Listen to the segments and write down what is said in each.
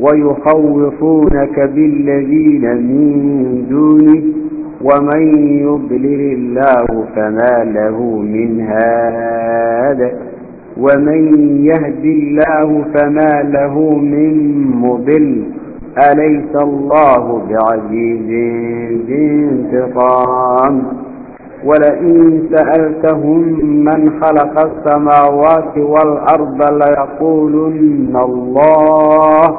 ويخوفونك بالذين من دونه ومن يضلل الله فما له من هاد ومن يهد الله فما له من مضل أليس الله بعزيز ذي انتقام ولئن سألتهم من خلق السماوات والأرض ليقولن الله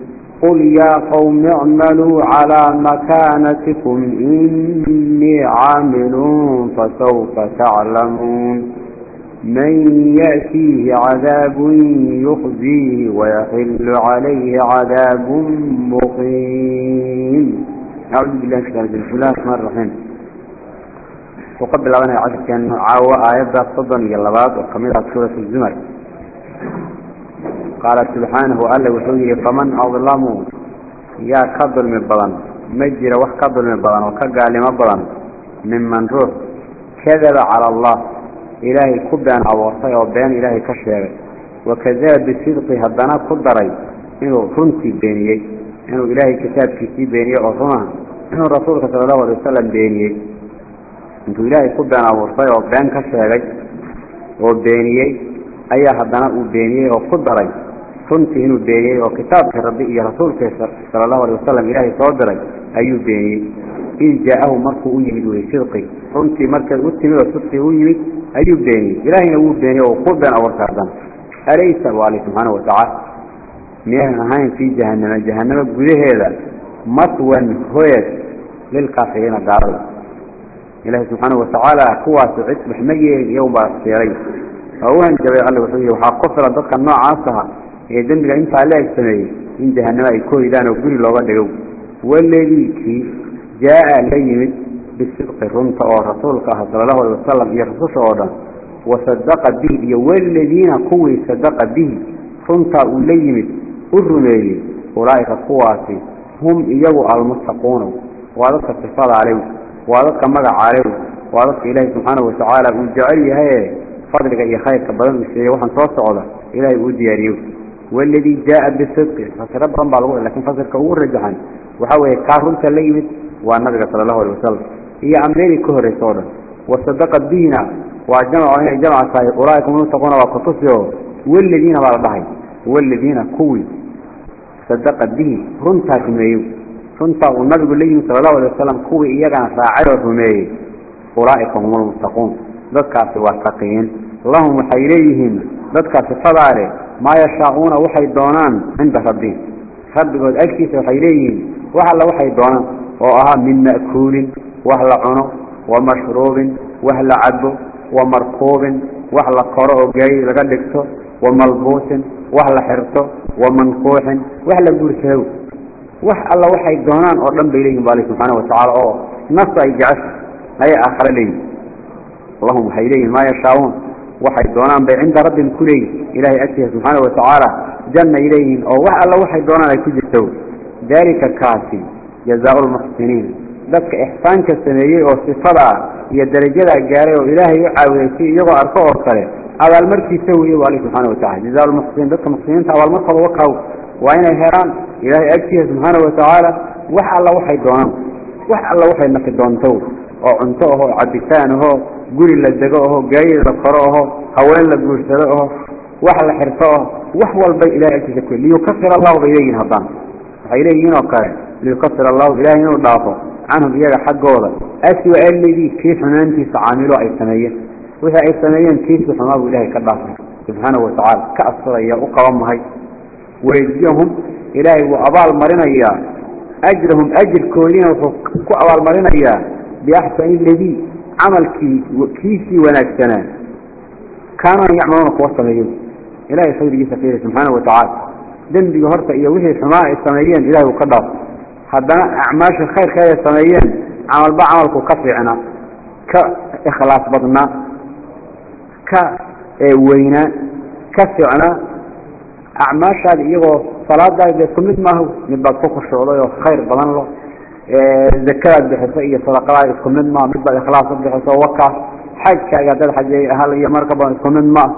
قل يا قوم اعملوا على مكانتكم إني عامل فسوف تعلمون من يأتيه عذاب يخزيه ويحل عليه عذاب مقيم. أعوذ بالله من الشيطان الرجيم. وقبل أن عشر كان عاوة آيات صدن يلبات وكملها سورة الزمر. قال سبحانه ألا وحوه فمن أظلموا يا كضل من بضن مجر وح كضل من بضن وكقال ما بضن ممن روح. كذب على الله. إلهي كبان عوصي وبيان إلهي كشير وكذاب بصدقه هدنا قدري إنه رنتي بينيه إنه إلهي كتاب كتاب بينيه وصنع إنه رسولك صلى الله عليه وسلم بينيه intuu ilaahay ku been abuurtay oo been ka sheegay oo beeniyey oo ku runtii inuu beeniyey oo kitaabka rabbi iyo rasuulkiisa sala allahu alay wasalam ilaahay soo diray ayuu beeniyey id jaa-ahu markuu u yimid wey sidqi runtii markeed u timid oo sidqii u yimid ayuu beeniyey ilaahayna wuu beeniyey oo ku been abuurtay haddana alaysa bu ali subxaana watacaala miyaynan ahayn fii jahanama jahanamo gudaheeda maswan hoyad lilkaafiriina gaalada إلهي سبحانه وتعالى قوة عد محمية يوم بسيرين فهوهن جبال الله وحيه وحاقفر ضدك النوع عاصها يدن لك انت عليه السماء إن جهنم يكون إذا نقول الله قد يوم والذي كي جاء ليمد بالصدق الرمت ورسولك صلى الله عليه وسلم يرسوش أولا وصدق به. والذين قوي صدق به. رمت ليمد الرمي أولئك قواتي هم إيجوا المتقون. وذلك الصفاد عليهم وادك مدع عليه. وادك إلهي سبحانه وتعالى. وجعل هاي فضلك إيا خيرك بدن الشيء وحن توسعه إلهي ودياريه والذي جاء بالصدق. فسرب رمى الله لكن فصلك هو رجحا وحاول كارون تليمت والنبي صلى الله عليه وسلم هي أمريني كهر صورة وصدقت بينا وجمع جمع صحيح أولئك من تقون وقتصيه والذين بعضهم والذين كوي. صدقت به. رنتا كميو runta uu nabigu leeyihi sallallahu alayhi wasallam kuwa iyagana raacay rumeeyay ulaa'ika humul muttaquun dadkaasi waa taqiin lahum waxay leeyihiin dadkaasi fadaare ما يشاءون وحي الدونان عند ربهم رب قد اكتس خيرين وحل وحي الدونان. وآها من مأكول وحل عنق ومشروب وحل عدو ومركوب وحل قرأ جاي لقدكتو وملبوس وحل حرطو ومنقوح وحل قرسو وح الله وحي الدونان. ارلم بيليهم بالي سبحانه وتعالى. نص أي جعش. أي آخر لي اللهم حيرين ما يشاءون waxay doonaan bay cinda rabbin ku leeyihiin ilaahay agtiisa subxaana watacaala janna ay leeyihiin oo wax alla waxay doonaan ay ku jirto. Daalika kaasi jazaa lmuxsiniin dadka ixsaanka sameeyey oo sifadaa iyo darajadaa gaaray oo ilaahay u caawiday si iyagoo arko oo kale abaalmarkiisa weeye bu alla subxaana watacala jazaa lmuxsiniin dadka muxsiniinta abaalmarkooda wakaw waa inay helaan ilaahay agtiisa subxaana watacaala wax alla waxay doonaan. Wax alla waxay naqi doonto oo cunto ahoo cabitaan ahoo guri la dego oo gaari la qoro oo haween la guursado oo wax la xirto oo wax walba ilaahay agtiisa ku liyo kafir allah bayeen hadan waxay leeyihiin oo kale liyo kafir allah ilaahay inuu dhaafo canhum iyaga xaggooda. Aswa alladii kii xumaantiisa caamilo ay sameeyeen. Wixii ay sameeyeen kiisa xumaa buu ilaahay ka dhaafay. Subxaanahu watacaala ka asfuraya u qaban mahay. Wayjiyahum ilaahay wuu abaal marinayaa. Ajrahum ajirkoodiina wuxuu ku camalkii kiisii wanaagsanaa kaanoo yacmaluuna kuwa sameeyey ilahay khayrigiisa ka yeelay subxaana watacaala dembiga horta iyo wixii xumaa ay sameeyeen ilahay uu ka dhaaf haddana acmaasha khayrka ay sameeyeen camalba camalku ka fiicnaa ka ikhlaas badnaa ka weynaa ka fiicnaa acmaashaada iyagoo salaadaada isku mid maaho midbaad ku kushooday oo khayr badan lo zakadaad bixiso iyo sadaqadaad isku mid maa midbaad ikhlaasa bixiso wakaas xajkaaga dad xajeey hal iyo mar ka badan isku mid maa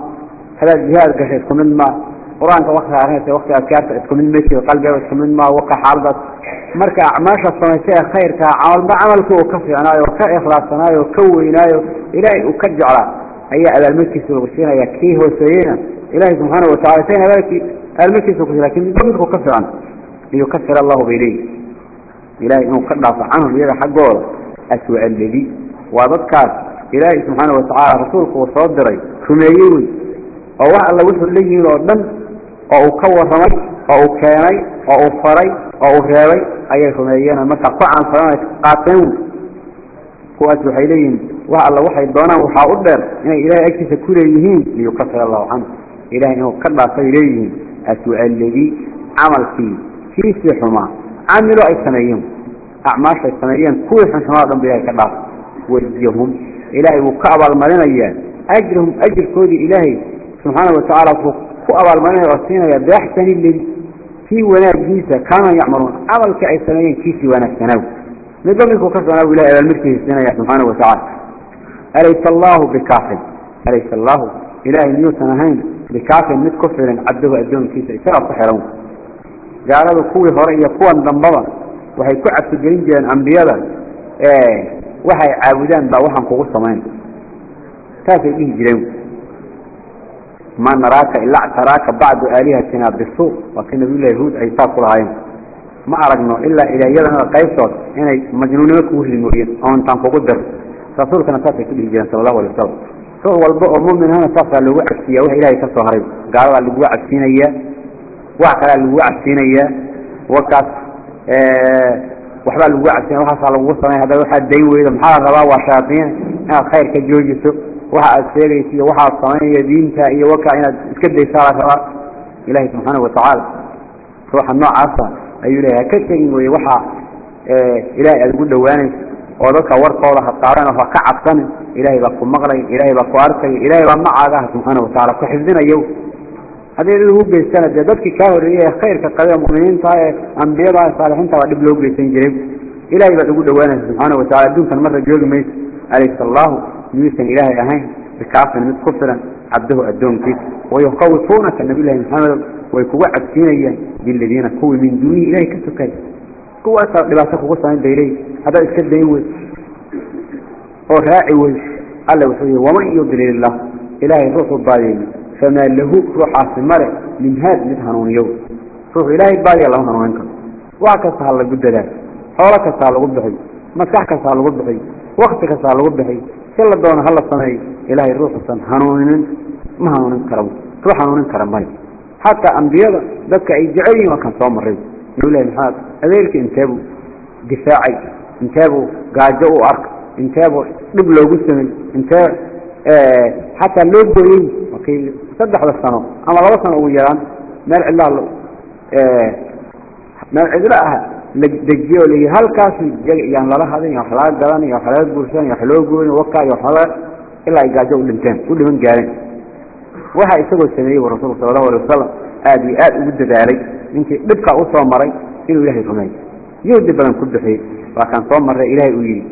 hadaad jihaad gasho isku mid maa qur'aanka waktiga arinaysa waktiga adkaarta isku mid mejid qalbiga isku mid maa waka xaaladaas. Marka acmaashaad samaysa ee khayrkaa camalba camalka uu ka fiicnaayo ka ikhlaassanaayo ka weynaayo ilaahay uu ka jeclaa ayaa abaalmadkiisa lagu siinaya kii hooseeyeyna ilaahay subxaana wataala sayna abaalkii abaalmadkiisa ku laakiin midku ka fiican iyo kafir allahu bayleyi إلهي إنه قد عفى عنه بيها حقه أسوأ الذي. وضدكاس. إلهي سبحانه وتعالى رسولك وصدري. كميوي أو الله وحو اللي يرودن أو كور رمي أو كاني أو فري. أو غيري أي كميانا متى قعا فرمي قاتلون هو أسوأ إليهم وعلى وحي الدونا وحا أدر إن إلهي أكتس كليهين ليكفر الله عنه. إلهي إنه عفى إليهم أسوأ الذي. عمل فيه. كيف يحمى؟ عملوا أي سنيين. أعماش أي سنيين. كل حن سماء بها كذا. وجيهم. إلهي وكعب المرنية أجرهم أجر كودي إلهي. سبحانه وتعالى كعب المرنية وصينا بأحسن اللي في وناك جيسة كانوا يعملون. عمل كأي سنيين كيسي وناك سنو نظمك وكسرنا إلهي إلى الملك السنية سبحانه وتعالى. أليس الله بكافل أليس الله؟ إلهي نيوتنا هين. بكافل متكفر عبده أدون كيسة سرع صحرون قالوا كوي هرية كون دمبلا وهي كعب سجينجان أمبيلا إيه وهي عودان ضوحان كوي سمان تاسي إيه جريم ما نراك إلا اعتراك بعض آلهتنا بالسوء وكي نبي الله يهود أي تاكل هاين ما أرقنا إلا إلا يدنا القيسور إنا مجنونيك وهي المريد أو انتان كوي در رسولك نتاسي كبه جريم صلى الله عليه وسلم فهو المؤمن هنا تاسع لوعك فيه وهي إلهي تاسع هرية قالوا فينا إياه wax kalaa lagu cabsiinaya wakaas waxbaa lagu cabsiina waxaasaa lagu sameya hadda waxaad dayn weyda maxaa rabaa? Waa shayaadiin. Inaad khayr joojiso waxa aad sheegayso iyo waxaad samaynayo diinta iyo wakaa inaad iska daysaa la rabaa. Ilahi subxaanahu watacaala ruuxa noocaasa ayuu leeyahy haka sheegin weye waxaa ilaahay aada ugu dhowaanayso oo dadka warkooda ha oo ha ka cabsanin ilaahay baa ku maqlaya ilaahay baa ku arkaya ilaahay baa macaaga ah subxaana watacaala ku xifdinayo هذه اللي هو بيستنى دبكي كاهر هي خير كقبيل المؤمنين طاعة أنبياء بعض الصالحين طاعة دبلوك بيستنى جريب إلهي يبقى تقول لوانا سبحانه وتعالى. دون كان مرة جوغ ميت عليك الله ميستن إلهي أهين بكعفة نمت كفرا. عبده أدون كيس ويقوطونا كالنبي الله محمد. ويقوى عبتينيا بالذين قوى من دونه إلهي كتكي قوى أسر لبعثك قصة عند إلهي. هذا إسكد ديوز وراعي وز الله وسوية ومن يضلل الله. إلهي روح الظالمين. famaa lahu ruuxaasi male min haad mid hanuuniyow ruux ilaahay baadiya lama hanuunin karo wax kasta ha lagu dadaal xoolo kasta ha lagu bixiy maskax kasta ha lagu bixiy wakti kasta ha lagu bixiy si la doono hala sameeyo ilaahay ruuxuusan hanuuninin ma hanuunin kara ruux hanuunin kara male xataa ambiyada dadka ay jecel yihiin waa soo maray nabillaahi maxamed adeerka inteebuu difaacay inteebuu gaajo u arka inteebuu dhib loogu samey intee xataa loo gooyey saddexda sano ama laba sano ugu yaraan meel cidlaa meel cidlo ah la dejiyo o layi halkaas iyaga lala hadan wax laga gadan iyo wax laga guursan iyo wax loo goyn wakaa iyo waxlaga ilaa ay gaajo u dhinteen u dhiman gaareen waxaa isagoo sameeyey bu rasuulku sala allahu alay wasalam aada iyo aada ugu dadaalay. Ninkii dhibkaa u maray inuu ilaahay rumeeyo yowdi badan ku bixiyey waa kaan soo marray ilaahay uu yidhi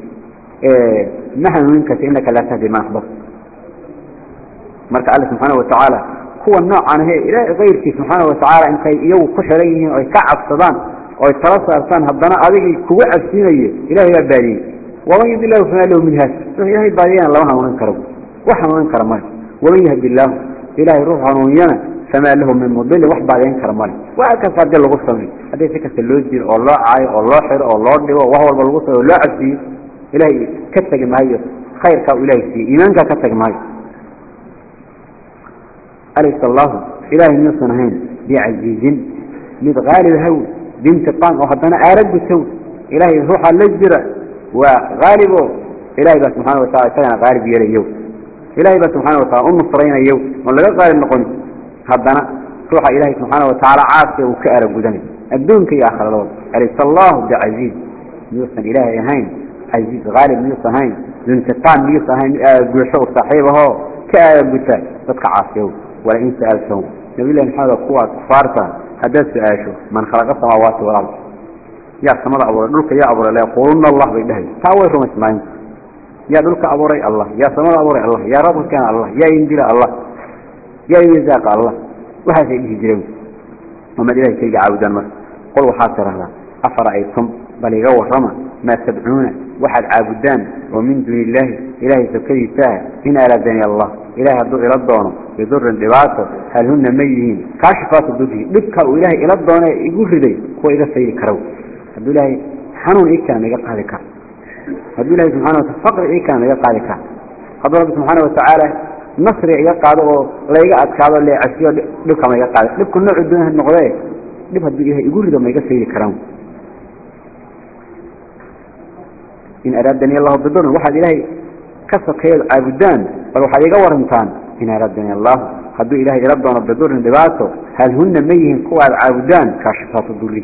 ma hanuunin karta innaka laa tahdi man axbabta marka alle subxaana watacaala kuwa noocan he ilaahay kayrkii subxaana watacaala intay iyagu ku xiran yihiin oy ka cabsadaan oy tala saartaan haddana adigii kugu cabsiinaye ilahay baa baadiyey. Waman yudi illahu famaa lahu min ruux ilahay baadiyana lama hanuunin karo. Wax hanuunin kara male waman yahdi illaahu ilahay ruux hanuuniyana famaa lahu min mudilin wax baadiyan kara male waa kasta lagu samay haddii si kasta loo dilo oo loo caayo oo loo xiro oo loo dhibo wax walba lagu samay oo loo cabsiiyo ilahay ka tegi maayo khayrkaa ilahay siiyey iimaankaa ka tegi maayo أليس الله إله يصنعين بعزيز مدغال الهو بانتقام وحدنا أردو سو إله يروح اللجرة وغالبه إلهي يبقى سبحانه وتعالى كان غالب يلي يو إلهي يبقى سبحانه وتعالى أم الصرين يو ولا يبقى غالب نقول حدنا روح إلهي سبحانه وتعالى عاصي وكأرب ودني أدونك يا أخر الله أليس الله بعزيز؟ يصنع إلهي هين. عزيز غالب يصنعين لانتقام هين. جوشه آه، صاحبه كأرب وتعالى تبقى عاصيه ولا سألتهم. نبي الله هذا قوة فارسة حدث آشو من خلق السماوات والأرض؟ يا السماء أبو نلقى يا أبورا لا يقولون الله بإله تاويه رمس معين يا نلقى أبورا الله. يا السماء أبورا الله. يا رب كان الله. يا إنجل الله. يا إنزاق الله. وهذا إليه جريم وما إليه كي يعاودا مر قل وحاطر هذا. أفرأيتم؟ بل يغور رمى ما تدعون؟ واحد عابدان. ومن دون الله إلهي سبكي الساعة هنا على الله. إله الدو إلى الضون بذر الدباس هل هن ميهين كاشفات الدوته لبك إله إلى الضون يقول لدي هو إذا سيد كرو. هدو إلهي حنون إيكا نقاق لك؟ هدو إلهي سبحانه وتعالى فقر إيكا نقاق لك؟ قد رب سبحانه وتعالى نصر إيه إيقا دو ليقا أتكاب اللي عسيو لبك ما يقاق لك لبك النوع الدنيا النقضي لبك الدو إيه؟ إلهي يقول لدي ما يقاق سيد كرو. إن أرادني الله بدونه وحد إلهي كسر كيل عبدان ولو حديقة ورمتان. إن ردني الله. خدو إلهي ربنا بدور دباته هل هن ميهن قوى العودان كاشفات الدولي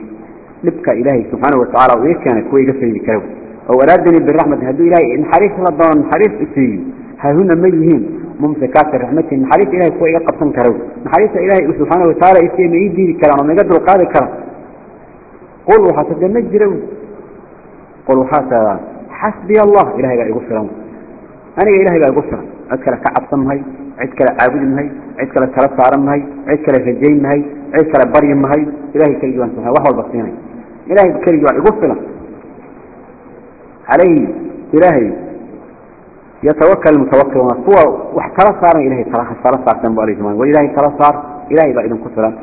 لبك إلهي سبحانه وتعالى وإيه كان يعني كوي قفل الكرب أو أردني بالرحمة. هدو إلهي انحريف ربنا انحريف إسي هل هن ميهن ممسكات الرحمة. انحريف إلهي كوي قفل كرب انحريف إلهي سبحانه وتعالى إسي ما يدي الكلام وما يقدر قال الكلام قلوا حسد جنة جرون قلوا حسد الله. إلهي لا يغفرون أنا إلهي بأقصر عد كلا كعبصم هاي عد كلا عابدهم هاي عد كلا كرفارم هاي عد كلا فجيم هاي عد كلا بريم هاي إلهي كريوان هاي وحوى البصيني إلهي كريم أقصر عليه إلهي. يتوكل المتوكل وما هو وحكرا صار إلهي صراحة صار صار تنبو عليه زمان. وإلهي صار صار إلهي بأيدن كفرا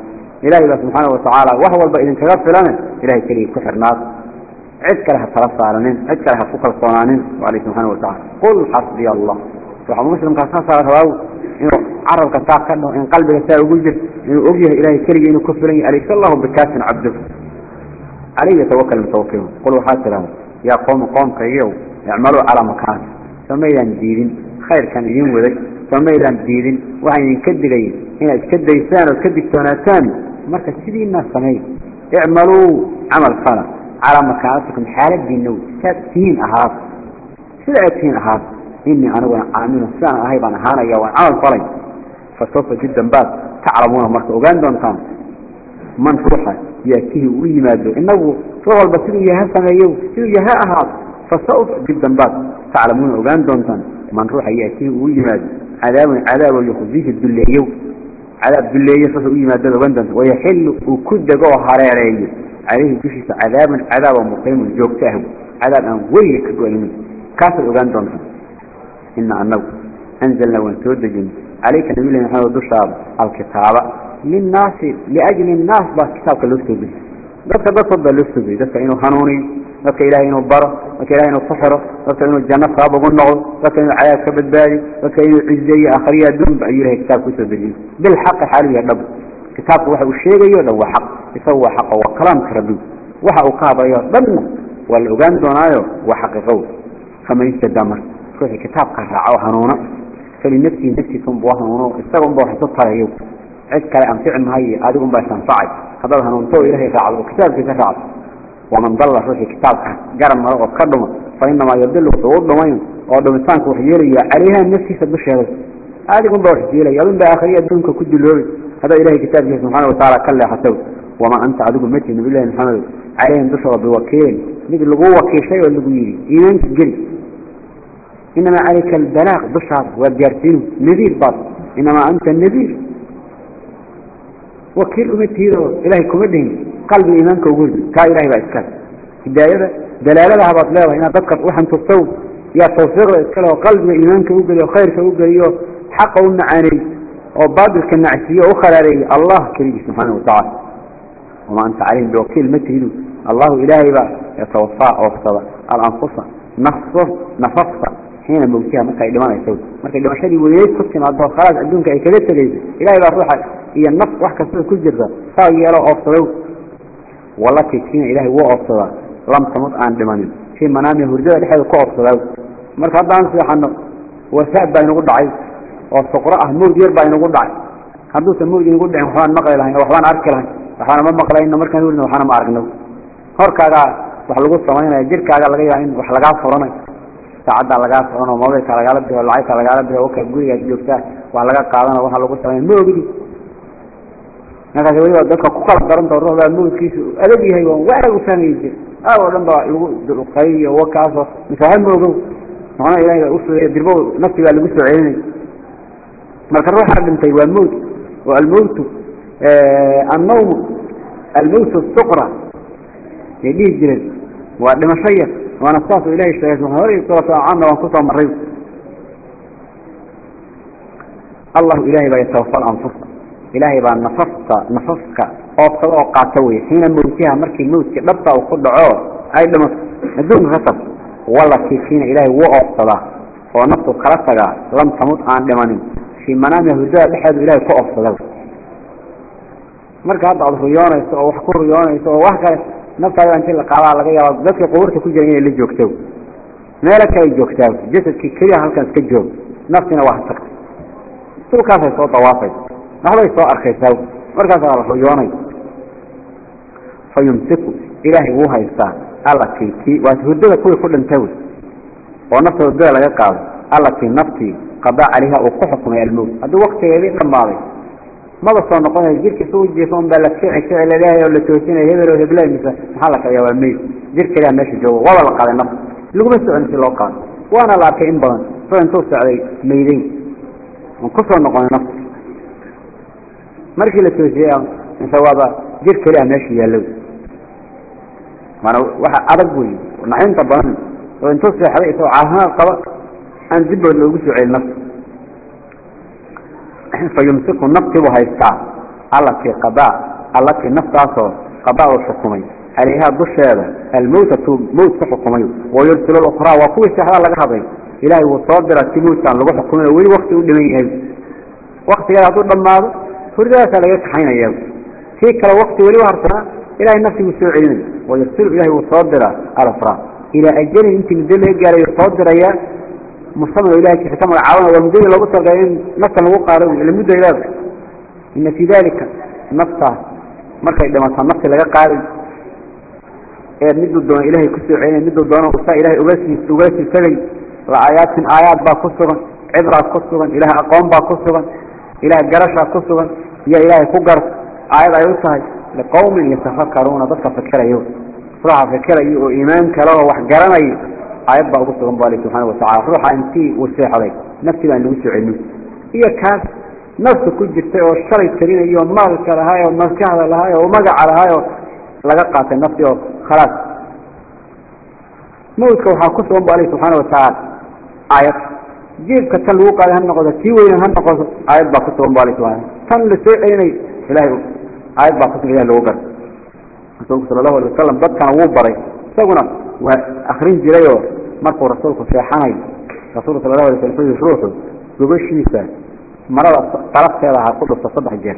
إلهي سبحانه وتعالى وهو البأيدن كفرا إلهي كريم كثر ناس. عذكرها ترفع لنين عذكرها فقر صنانين وعليه سبحانه وتعالى. قل حسبي الله. سبحانه وتعالى مسلم كالسنسة الهواو إنه عرض كالساق إنه إن قلبه يساعد وجده إنه أجيه إلهي كريه إنه كفره عليك الله بكاس عبده؟ عليه يتوكل المتوكلون قلوا حاسر هذا يا قوم قوم كيهو اعملوا على مكان. ثم سميلان ديرين؟ خير كان ينوي ذلك سميلان ديرين؟ وعين ينكدي غير هنا الكدي الثاني وكد الثاني مركز كذي الناس سميل اعملوا عمل خالق على مكانتكم حالة جنو ستين أهات ستين أهات إني أنا وأعمل السنة أيضا هانا يا وأعمل فلي. فسوف جدا بعد. تعلمون مرت أوغندا كان. من فرحة يأتيه ويمادو إنه فهو البصري يها سميو يها أهات فسوف جدا بعد. تعلمون أوغندا كان. من روح يأتيه ويمادو عذاب عذاب يخزيه الدليل عذاب الدليل فسوف ويمادو أوغندا ويحل وكل جوا حرير أيه calayhi dushiisa cadaabun cadaaba muqiimun joogto ah cadaab aan weliga ka go'aynin kaasaad ogaan doontaan. Ina anagu anzalnaa waan soo dejin. Calayka nabilahi maxamed dushaada alkitaaba linnaasi liajli innaas baa kitaabka loo soo dejiy dadka dadkood baa loo soo dejiyy dadka inuu hanuuniyo dadka ilahay inuu baro dadka ilahay inuu ku xiro dadka inuu janno sabab ugu noqdo dadka inuu cadaab ka badbaadiyo dadka inuu cizeeyo akhriyo adduunba ayuu ilahay kitaabka u soo dejiyey bilxaqi xaalu yahay كتاب وحي الشيغي هو حق. يسوى حق وكلام كربي. وحا أقابا يضمن والأغان دونايو وحق غوث فما يستدامر فهي كتاب قرع وحنونا فلنفسي نفسي ثم بوحنونا استغم بوحي سطر يو عدك لأم فعن هاي آدكم باستان صعب هذا هنونتو إلهي فعل. وكتاب في فعل ومن ضل فهي كتاب. قرم مرغب كردما فإنما يضل وطور دمين. ودمستانك وحييري عليها النفسي سبشي هذا آدكم بوحي سيلي يضم بآخرية دونك كد لوري haddaad ilahay kitaabkiisa subxaana watacaala ka leexatow wamaa anta adigu ma tihi nabilahi maxamed calayhim dushooda biwakiilin mid lagu wakiishay oo lagu yidhi iimaanka geli inamaa calayka albalaaq dushaada waa gaarsiinu nadiir baad إنما أنت النذير وكيل أمتهيده إلهي كمدهن قلب إيمانك وقول كا إلهي بأسكال هداية دلالة هبط لها هنا تذكر وحن تصوب يا توفير إسكال وقلب إيمانك وقول وخيرك وقول حقه النعاني وبعض الكنعسية أخرى عليه الله كريم سبحانه وتعالى. وما أنت عليهم بوكيل متهيده الله إلهي بقى. يتوفى وفصل الأنفس نفسه نفسه حين موتها مركا إدمان يسوي. مركا إدمان شدي ويجب كتن عدوه خلاص عدونك أي كذلك تجيز. إلهي بقى روحك. هي النفس وحكا سوى كل جرده ساوي يلو أفصلوا والله كتين إلهي هو أفصلا لم تموت عن دمانين في منامي هرجاء لحي كو أفصلوا مركا عدان سيحنه وسعب بين قد عيد. وفقراء مود يربع ينقول دعي هدوس المود ينقول دعي وحوان مقلي لهين وحوان أرك لهين وحوان ما مقلي إنه مركا نقول وحوان ما أركنه هركا وحلقوا السماين جيركا لغا إن وحلقا فرنا ساعدا لغا فرنا وموضيك لغا لبه والعيك لغا لبه وكا قوية جوكتا وحلقا قادنا وحلقوا السماين مودي markaas waliba dadka ku kala daran doon roobaa moodkiisu adag yahay waan waxa u sameeyay. Ah oo dhan baa lagu dulqay iyo wakaaso misaal moogo macna ilaahay u soo dirbo naftiga lagu soo celinay. Marka ruuxa dhintay waa mood waa almowt النوم الموت الصغرى يديه جلد ودمشية وأنا أستاذ إلهي الشيخ وهوري صوة عامة وانكسر مريض الله إلهي بيتوفى الأنفس. إلهي بقى نفسك نفسك أوصل أوقاتوي حين موتها مركي موتك لبطة وخد عور. أي دمس ندون غصب والله كيفين إلهي وأوصل ونفسه خلصك لم تموت عن fii manaami hurdada dhexeedu ilahay ka ofsada marka hadda ad ruyoonayso oo wax ku ruyoonayso oo wax kale naftaada inti la qaadaa laga yaaba dadka qubuurta ku jiran inay la joogto meelo kale joogtaa jasadkii keliya halkaas ka joog naftina waa tagtay dhulkaasay soo dawaafaysa dhaxday soo arkaysaa markaasaa la ruyoonay fa ilaahay wuu haystaa allatii tii waa hurdada kuwii ku dhinta wey oo nafta hurdada laga qaado allatii naftii qadaa calayha uu ku xukumay almowt hadduu waqtigeedii dhammaaday maba soo noqonay jirkiisa u jiifo un baa la kici kici la leeyahay oo la toosinaya hebel oo mise maxaa la kala waa meyd jirkeedaa meesha jooga waaba la qaaday nafta. Laguma socon si loo qaado. Waana la arkay in badan soo intuu socday meyday on ku noqonay nafta. Markii la toosiyey mise waaba jir keliya meesha yaallow maana waxa adag wey naxinta badan oo intuu seexday isagoo caafimaad qaba aan dibbood loogu soo celin nafta فيمسك النفط وهيستع التي قضاء التي نفطاسه قضاء الحكومي عليها بشهادة الموت موت حكومي ويرسل الأخرى وقوة استحضار لك هذا. إلهي وصادر التموت عن لغة حكومي وين وقت ودميه وقت يا هدو دمار فرجاء لك حين أيام فيك الوقت ولي وهرسنا إلهي نفسي وسوعين ويرسل إلهي وصادر الأخرى إلى أجل أنت ذلك قال يصادر أيام مصمم إلهي حكم العاونة والمدينة لو قلت قائلين نفسا لو قارئوا المدة إلهي إن في ذلك نفسه مركا إذا ما صنفت لغا قارئ مدو الدون إلهي كسو عيني مدو الدون وقصا إلهي أغاسي أغاسي سبي لآيات من آيات با كسوغا عبرة كسوغا إلهي أقوام با كسوغا إلهي قرشة كسوغا يا إلهي كقر آيات أيوتها لقوم يتفكرون ضدك فكر أيوه صراحة فكر أيوه إيمان كلاوه وحقرنا aayad baa ugu sugan bu ali subxaana watacala ruuxa intii uu seexday nafti baan lagu socelino iyo kaas nafta ku jirtay oo shalay talinayoo maalka lahaay oo maskaxda lahaay oo magaca lahaay oo laga qaatay nafti oo khalaas. Mawdka waxaa ku sugan bu ali subxaana watacaala aayad. Jiibka tan lagu qaaday ha noqdo tii weynan ha noqodo aayad baa ku sugan bu ali subana tan la celinay ilahay aayad baa kusugan ilah logu garay. Rasuulku sala allahu alay wasalam dadkana wuu baray. استغنى واخرين جليو مرق رسولك في حاني رسولك الله عليه وسلم في شروطه ببشي نساء مرض طرفت يا بها قدر تصدح الجهة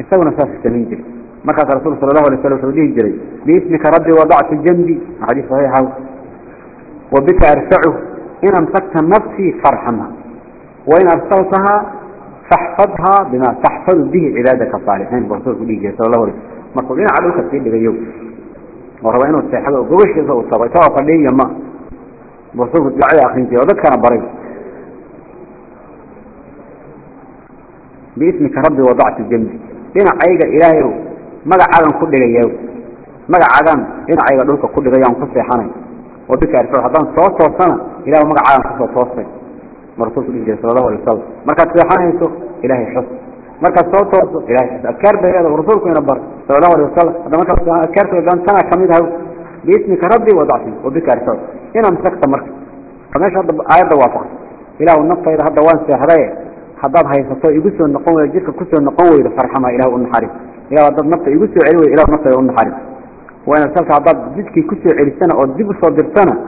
استغنى ساس السمين جلي مرق رسولك الله عليه وسلم في جلي باسمك ربي وضعت الجنبي حديث صحيحة وبك ارفعه ان امسكت نفسي فرحمة وان ارسلتها فاحفظها بما تحفظ به عبادك الصالحين برسولك الله عليه وسلم مرقب لنا عدوك السيد بغيوك لغيوك وربعين والسيحة وقوش يصوى الصباح توقع ليه ما برسولك دعي أخينتي وذكر بريد باسمك ربي وضعت الجنب إن عيقا إلهي مقع عدم كل غيو مقع عدم إن عيقا دولك كل غيو قصي حاني وبك أرفع حضان صوت وصنا إلهي مقع عدم قصة توصي مرسول الله صلى الله عليه وسلم مركز سيحانيسو إلهي حس مركز صوته إلهي حس أذكار بهذا ورسولكم ينبر صلى الله عليه وسلم هذا مركز أذكار بهذا سنة كميدها باسمك ربي وضعتي وبك أرسل هنا مسكت مركز فماش هذا آيات واضح إله النفط إذا هذا وان سيحرية حضاب هاي سطو يقصوا النقوة يجيك كسوا النقوة إذا فرحما إله النحارب إله هذا النفط يقصوا علوه إله النفط النحارب وأنا سألت عضاب جدك كسوا علي السنة أو جيب صدر سنة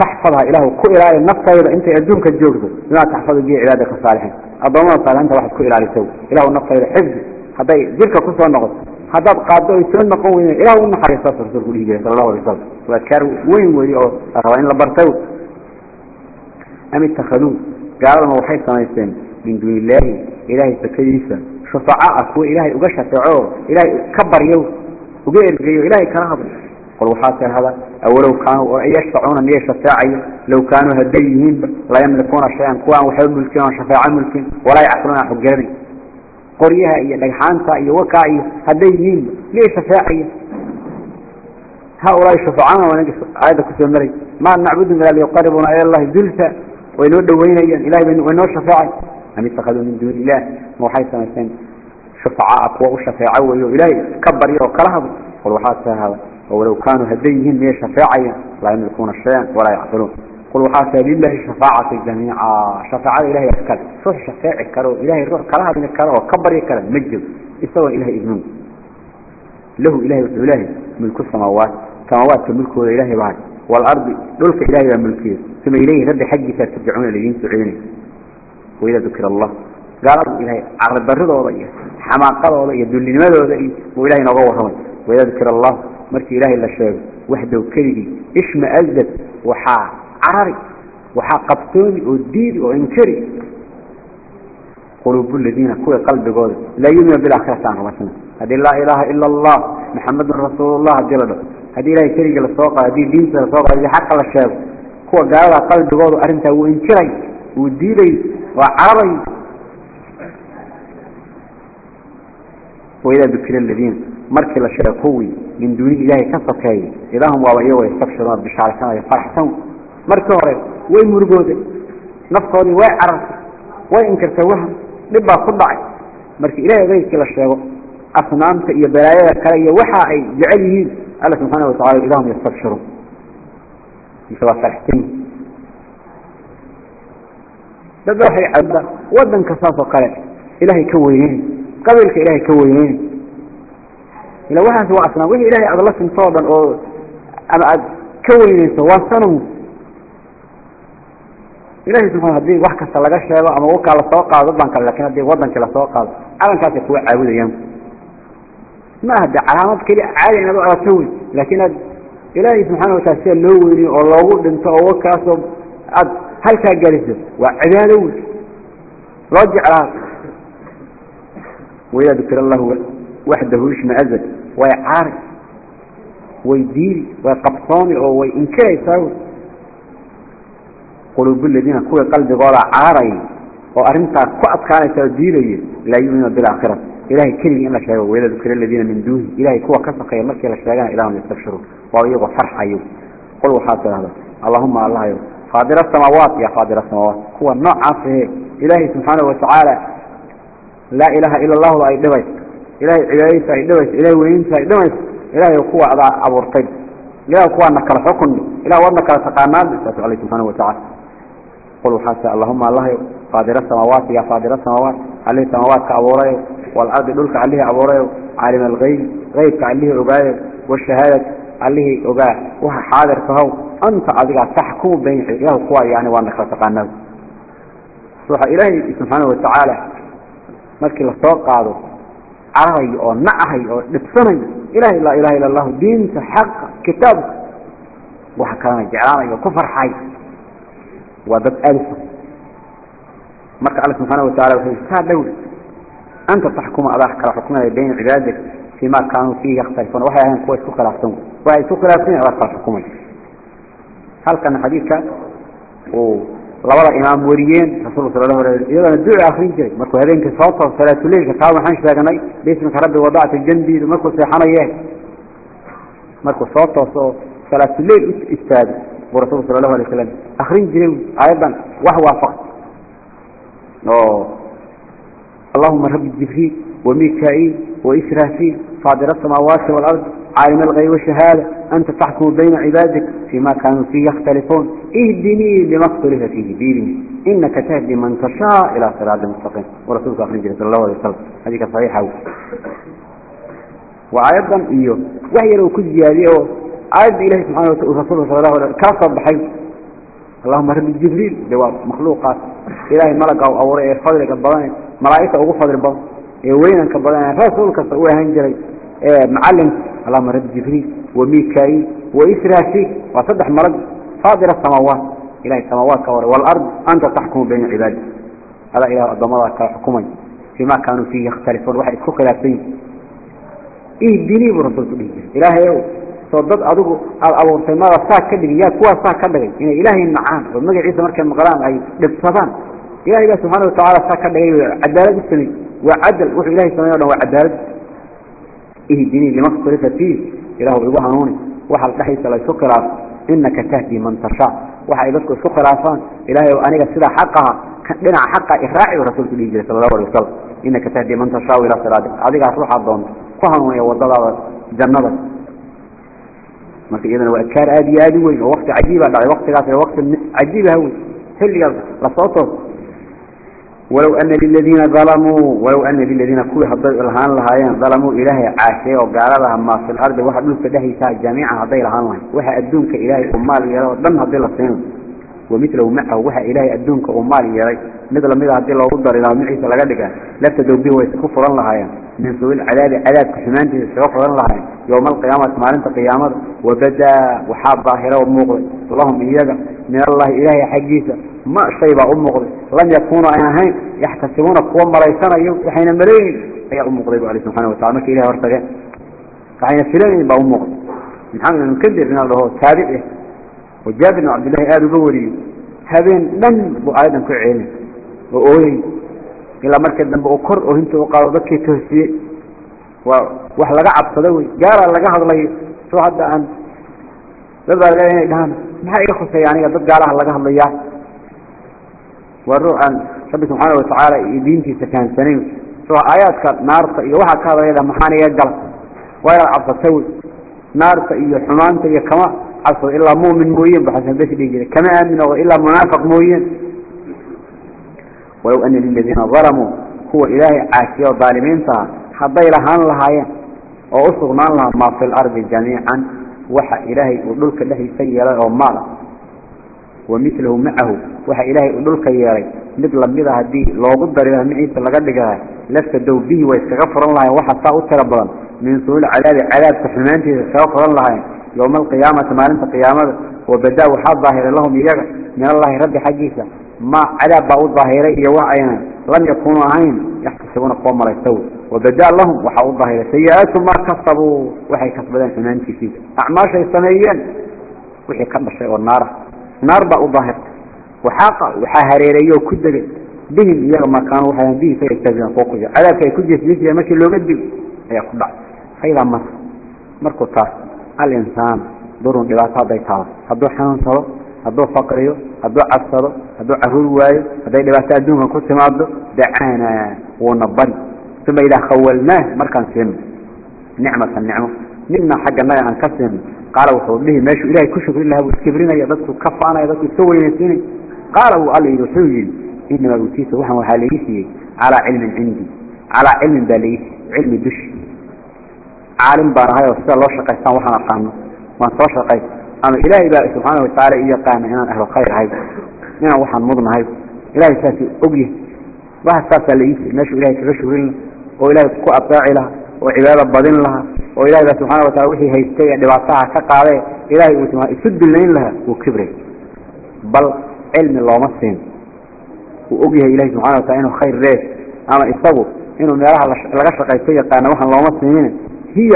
فاحفظها إله كو إلهي النفط إذا أنت يدومك الجوجد لا تحفظ بيه عبادك الصالحين addoomada saaliinta waxaad ku ilaaliso ilahu naftayda xifdi hadday jirka ku noqoto haddaad qaaddo ay soo noqon weyne ilah u naxariistaas rasuulku dhihi jiray sal allahu alay wasalam waa adkaar weyn weyi oo la rabaa in la bartay. Am ittakhaduu gaaladana waxay samaysteen. Min duuni illaahi ilaahay sakadiisa. Shufacaa kuwa ilaahay uga shafeeco oo ka baryo uga ergeyo ilaahay kala hadlo قل وحاسر هذا أولو كانوا يشفعون أن يشفعي لو كانوا هديهم لا يملكون شيئا. كوان وحيد ملكين وشفاعا ملكين ولا يعقلون حقاري قريها إيا لجحانتا إيا وكاي هديهم ليه شفاعي هؤلاء شفعانا ونجس آية كسر مري. ما نعبدهم إلا ليقربنا إلى الله زلفا وينو دوينيا إلهي وينو شفاعي أم اتخذوا من دون الله موحي سنتين شفعاء أقوى شفاعة إلهي. كبر يو كرهب قل وحاسة هذا. ولو كانوا هديهم ليه شفاعي لا يملكون الشيء ولا يعقلون. قل وحاسة لله شفاعة جميعا. شفاعة إلهي أفكار. صح شفاعي كرو. إلهي الروح كرهب من الكرو وكبر يكرم مجد. استوى إلهي إذنون له إلهي وإلهي ملك السماوات. سماوات ملكه إلهي بعد والأرض دولك إلهي وملكه. ثم إليه رد حقك ترجعون الذين سعيني وإذا ذكر الله. قال إلهي عرض الرضا وضعيه. حماقة وضعيه. دل لماذا وضعيه. وإلهي نغوه وإذا ذكر الله. مركي إلهي إلا الشيء وحده وكرهي إشم أزد وحا عرري وحا قبطوني وديد وإنكري قلوب الذين كوي قلب قول لا يؤمن بالآخرة عن ربسنا هذه لا إله إلا الله محمد رسول الله جل هذه إلهي كريق للسوق هذه دين للسوق هذه حق للشاب هو قال قلب قول أرنته وإنكري وديدي وعربي وإذا ذكر الذين markii la sheekoowi min duuni ilaahay ka sokeeyay ilaahum waaba iyagu istabshiroon bishaarkanaya farxsan markii hore way murugoode naftoodii way carartay. Way inkirtay wahan dhib baa ku dhacay. Markii ilaahay odaydkii la sheego asnaamta iyo balaayada kale iyo waxa ay jecel yihiin alla subxaana watacala ilaahum yastabshiruun mise waa farxsan dad waxay cadda wadanka saas oo kale ilaahay ka weyneen qabiilka ilaahay ka weyneen ila waxaas waa asnaa. Wixii ilaahay aad la sintoo dhan oo ama aad ka weyneyso waa sanam ilaahay subxaana haddii wax kasta laga sheego ama wakaa la soo qaado baan kale laakiin haddii wadankii la soo qaado calankaasay kuwa caabudayaan ma aha de calaamad keliya caadi inaad u aragto wey laakiin aad ilaahay subxaana wataala sida loo weyniyo oo loogu dhinto oo wakaasoo aad halkaa gariso waa cibaado wey. Loo jeclaa. Waidaa dukir allahu واحد ليش ما أزد ويعارك ويدير ويقبطاني أو وينكر يسوي قلوا بالذين كوا قلب غارة عاري وأرنتا قط كان يسوي لا يؤمن بالآخرة. إلهي كل إلا شيء وإذا ذكر الذين من دونه. إلهي كوا كفق يملك إلا شيء لنا إلهم يستبشروا وأيضا فرح أيوه قلوا حاطر هذا. اللهم الله يو. فادر السماوات يا حاضر السماوات. هو نوع عصره إلهي سبحانه وتعالى. لا إله إلا الله وإله ilaahay cibaadadiisa ay dhaways ilahay weyninta ay dhaways. Ilaahay kuwa adaa abuurtay. Ilaah kuwaana kala xukunni ilah waadna kala taqaanaan. Saas alle subxaana watacaala qul waxaa ta allahuma allahayo faadira samaawaati yaa faadira samaawaat allihii samaawaadka abuurayo waalardi dhulka allihii abuurayo caalima algayb qaybka allihii ogaayo washahaadati allihii ogaa waxa xaadirka how anta adigaa taxkumu bayna ilah kuwa yani waana kala taqaanaan. Waxa ilaahay subxaana watacaala markii la qaado عرهي أو نعهي أو لبسني إلهي لا إله إلا الله دين حق كتاب وحكانا جعلاني وكفر حي. وضد ألف. مركي الله سبحانه وتعالى وحكا دولي أنت تحكم أذاك حكمنا بين عبادك فيما كانوا فيه يختلفون. وحي أهين كويس كخلافتون وحي كخلافتون أذاك حكمنا. هل كان حديثك؟ ولولا إمام وريين رسول الله صلى الله عليه وسلم إذا الدعاء آخرين جاي مركو هذين كصوت صلاة الليل كتاب حنش باقناي باسمك ربي وضعت الجنبي مركو سيحانا إياه مركو صوت صلاة الليل استاد ورسول صلى الله عليه وسلم أخرين جنوي أيضا وهو وافق اللهم رب جبريل وميكائيل وإسرافيل فاضر السماوات والأرض عالم الغيب والشهادة أنت تحكم بين عبادك فيما كانوا فيه يختلفون. اهدني لما اختلف فيه ديني إنك تهدي من تشاء إلى صراط مستقيم. ورسولك أخرج صلى الله عليه وسلم. هذه صحيحة. وأيضا إيوه وهي لو كل زيادة آيات إلهي سبحانه وتعالى صلى الله عليه وسلم كافر بحي. اللهم رب جبريل جواب مخلوقات إلهي ملك أو أوري فضلك البضان ملائكة أو فضل البضان وين كبضان رسولك سوى هنجري معلم. اللهم رب جبريل وميكائيل وإسرافيل وصدح مرض فاضر السماوات. إلهي السماوات كوري والأرض أنت تحكم بين عبادك هذا إله الضمارة كحكمي فيما كانوا فيه يختلفون. واحد كو خلافين إيه الديني برسول الله إلهي صدق أدوه أبو سيمارة ساك كدقي يا كوا ساك كدقي إن إلهي النعام. والمجع عيسى مركز مقرام أي لبصبان إلهي سبحانه وتعالى ساك كدقي عدالة السنة وعدل. وحي إلهي سبحانه وتعالى الديني لما اختلف فيه. إله إبوها نوني وحل تحيث لا شكرا إنك تهدي من تشاء. وحا إذا شكرا فان إلهي وأنك سيدا حقها. لنا حق إخراعي ورسول الله صلى الله عليه وسلم. إنك تهدي من تشاء إلى صراطك. هذه روح الضوء كهنوا يا وضلال جنبك. marka iyadana waa adkaar aad iyo aad u weyn oo waqti cajiiba dhacay waqtigaas ee waqti cajiib ah weyn xilligaas walow ana liladiina alamuu walow ana liladiina kuwii hadday lahaan lahaayeen dalamuu ilaahay caasheey oo gaaladaha maa fil ardi waxa dhulka dhehaysaa jamiica hadday lahaan lahayn waxa adduunka ilaahay u maal yeelo o dhan haddii la siin. ومثله معه وحا إلهي أدونك أمال يرى مثل مثل هضي الله وضر إلى معيسى لقدك لفتدوا به ويتكفر لهايان من سوء العذاب عذاب كحمانته سيغفر لهايان يوم القيامة مالنت قيامة. وبدا وحاب ظاهرة ومغضي اللهم إياك. من الله إلهي حقيسة ما شيبا أمغضي لم يكونوا أهين يحتسبون قوة مريسان أيوم. يحين ملايين أي أمغضي عليه سبحانه وتعالى. مكي إلهي ورتقين فحين فلاني با أمغضي محمد بن كدر من الله. تابعه oo jaabir ibn cabdillaahi aada uga wariyey. Habeen dhan buu aayadan ku ceelin oo ooyey ilaa markii dambe uu kor oo inta u qaado dadkii toosiyey. Waa wax laga cabsada wey gaalaa laga hadlayo soo hadda aan dad baa le inay dhahaan maxaa iga khuseeya aniga dad gaalaha laga hadlayaa? Waa ruux aan rabbi subxaana watacaala iyo diintiisa fahamsanayn soo aayaadka naarta iyo waxaa ka hadlaya maxaan iga gala waa inaad cabsata wey naarta iyo xumaanta iyo kama حصل إلا مؤمن مؤين بحسن بس بيجري كما آمنوا إلا منافق مؤين. ولو أن الذين ظلموا هو إلهي عاكي وظالمين فا حضي لهان لهاية وأصغنا الله ما في الأرض جميعا. وحا إلهي أدلك له سيلا ومالا. ومثله معه وحا إلهي أدلك ياري. مثل لما ذا هدي لو قدر إلى معيث لقدك لست دو به ويستغفر الله وحا ساوتر من سهول عذاب عذاب تحمانته ساوفر الله. yowma alqiyaamati maalinta qiyaamada wabadaa waxaa daahiray lahum iyaga min allahi rabbi xaggiisa ma cadaab baa u daahiray iyo wax ayna lam yakunuu ahayn yaxtasibuuna kuwa malaysta wey wabadaa lahum waxaa u daahiray sayi-aatu maa kasabuu waxay kasbadeen xumaantiisii acmaashay sameeyeen wixii ka dhashay oo naara naar baa u daahirtay waxaaqa waxaa hareereeyo ku degay bihim iyaga makaanu waxaan bihi sayastahzian kuwa ku cadaabka ay ku jeesjeesiyeen markii looga digo ayaa ku dhacay faidaa mas markuu taas الإنسان إذا صادي تاس هدو حنون صلو هدو فقريو هدو عصرو هدو عهول وايو هدو لباسا دونها كنت مادو دعانا ونبري ثم إذا خولناه مركان سن نعمة النعمة. منا حق الناي عن كسن قال وحول به ماشي إلهي كشف إلا هو اسكبرنا يددك كفانا يددك سوي نسيني قال وقال لي رسولي إنما أوتيت وحن وحاليسي على علم عندي. على علم باليسي علم caalim baan ahayoo sida loo shaqaystaan waxaan aqaano. Waan soo shaqaysa ama ilaahay baa subxaana watacaala ii yaqaana inaan ahlo khayr ahay. Inaan waxaan mudnahay. Ilahay saasuu ogyahy waxa saasaa la iisi meeshuu ilahay kaga shurin laha oo ilahay ku adaaci laha oo cibaado badin laha oo ilahay baa subxana watacala wixii haystay ee dhibaataha ka qaadee ilahay uu isu dullayn laha wuu kibray bal cilmi looma siin. Wuu ogyahay ilahay subxana watacala inuu khayr leeh ama isagu inuu meelaha laga shaqaysan yaqaana waxaan looma siinin. هي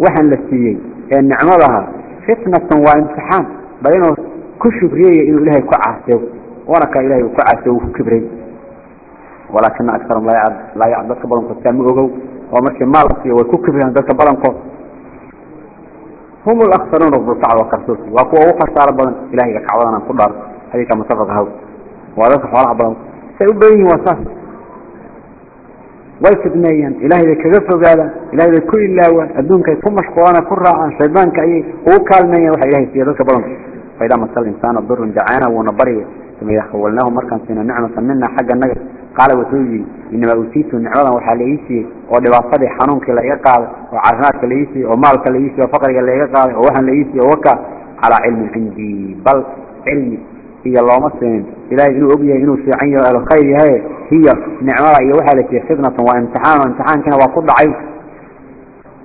وحن لسيي النعمة لها فتنة وامتحان بل إنه كشف ريه إنه إلهي كعاسه. وأنا كإلهي كعاسه وكبره ولكن أكثرهم لا يعد لا يعد ذلك بلنكو تامي أغو. ومركي مالك ويكو كبرين ذلك بلنكو هم الأخسرون الضطاع وكرسوس وقوة خسارة بدن إلهي كعوضنا كدار هذه كمتفق هو وهذا حوالها بدن سيبين وصف way fidneeyaan ilaahay bay kaga fogaadaan ilahay bay ku ilaawaan adduunkaay ku mashquulaana ku raacaan shaydaanka ayay ugu kaalmeeyaan waxa ilahay siiya dadka badanka faidaa masal insaana durun dacaana wuuna barya uma idaa khawalnaahu markaan siina nicmatan mina xagga naga qaala wuxuu yidhi inamaa utiitu nicmadan waxaa la ii siiyey oo dhibaatadii xanuunkii la iga qaaday oo caafimaadka la ii siiyey oo maalka la ii siiyey oo faqriga la iga qaaday oo waxaan la ii siiyey wakaa calaa cilmin cindii bal cilmi iyo looma siinin. Ilaahay inuu og yahay inuu fiican yaho alkhayr yahay hiya nicmada iyo waxaa la tihi fitnatan waa imtixaano imtixaankiina waa ku dhacay.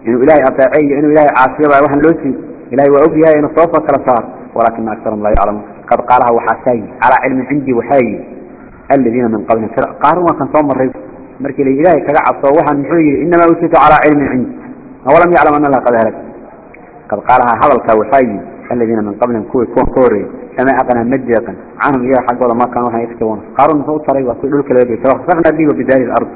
Inuu ilaahay adeece iyo inuu ilaahay caasiyoba waxaan loo siin. Ilahay waa og yahay inuu sababka kala saaro walaakina akarahum laa yaclamuun. Qad qaalaha waxaa saa yii calaa cilmin cindii waxaa yii aladiina min qablihim qaarun waa kan soo maray markii la ilaahay kaga cabsoo waxaan muxuu yihi inamaa utiitu calaa cilmin cindi. Walam yaclam ana la qad halak. Qad qaalaha hadalkaa waxaa yii الذين من قبلهم كوي كوري كما أقنا مديقا عنهم يا حق ما كانوا هاي يكتبون. قارون فوق طريق وكل ذلك الذي ترخصنا به وبداية الأرض.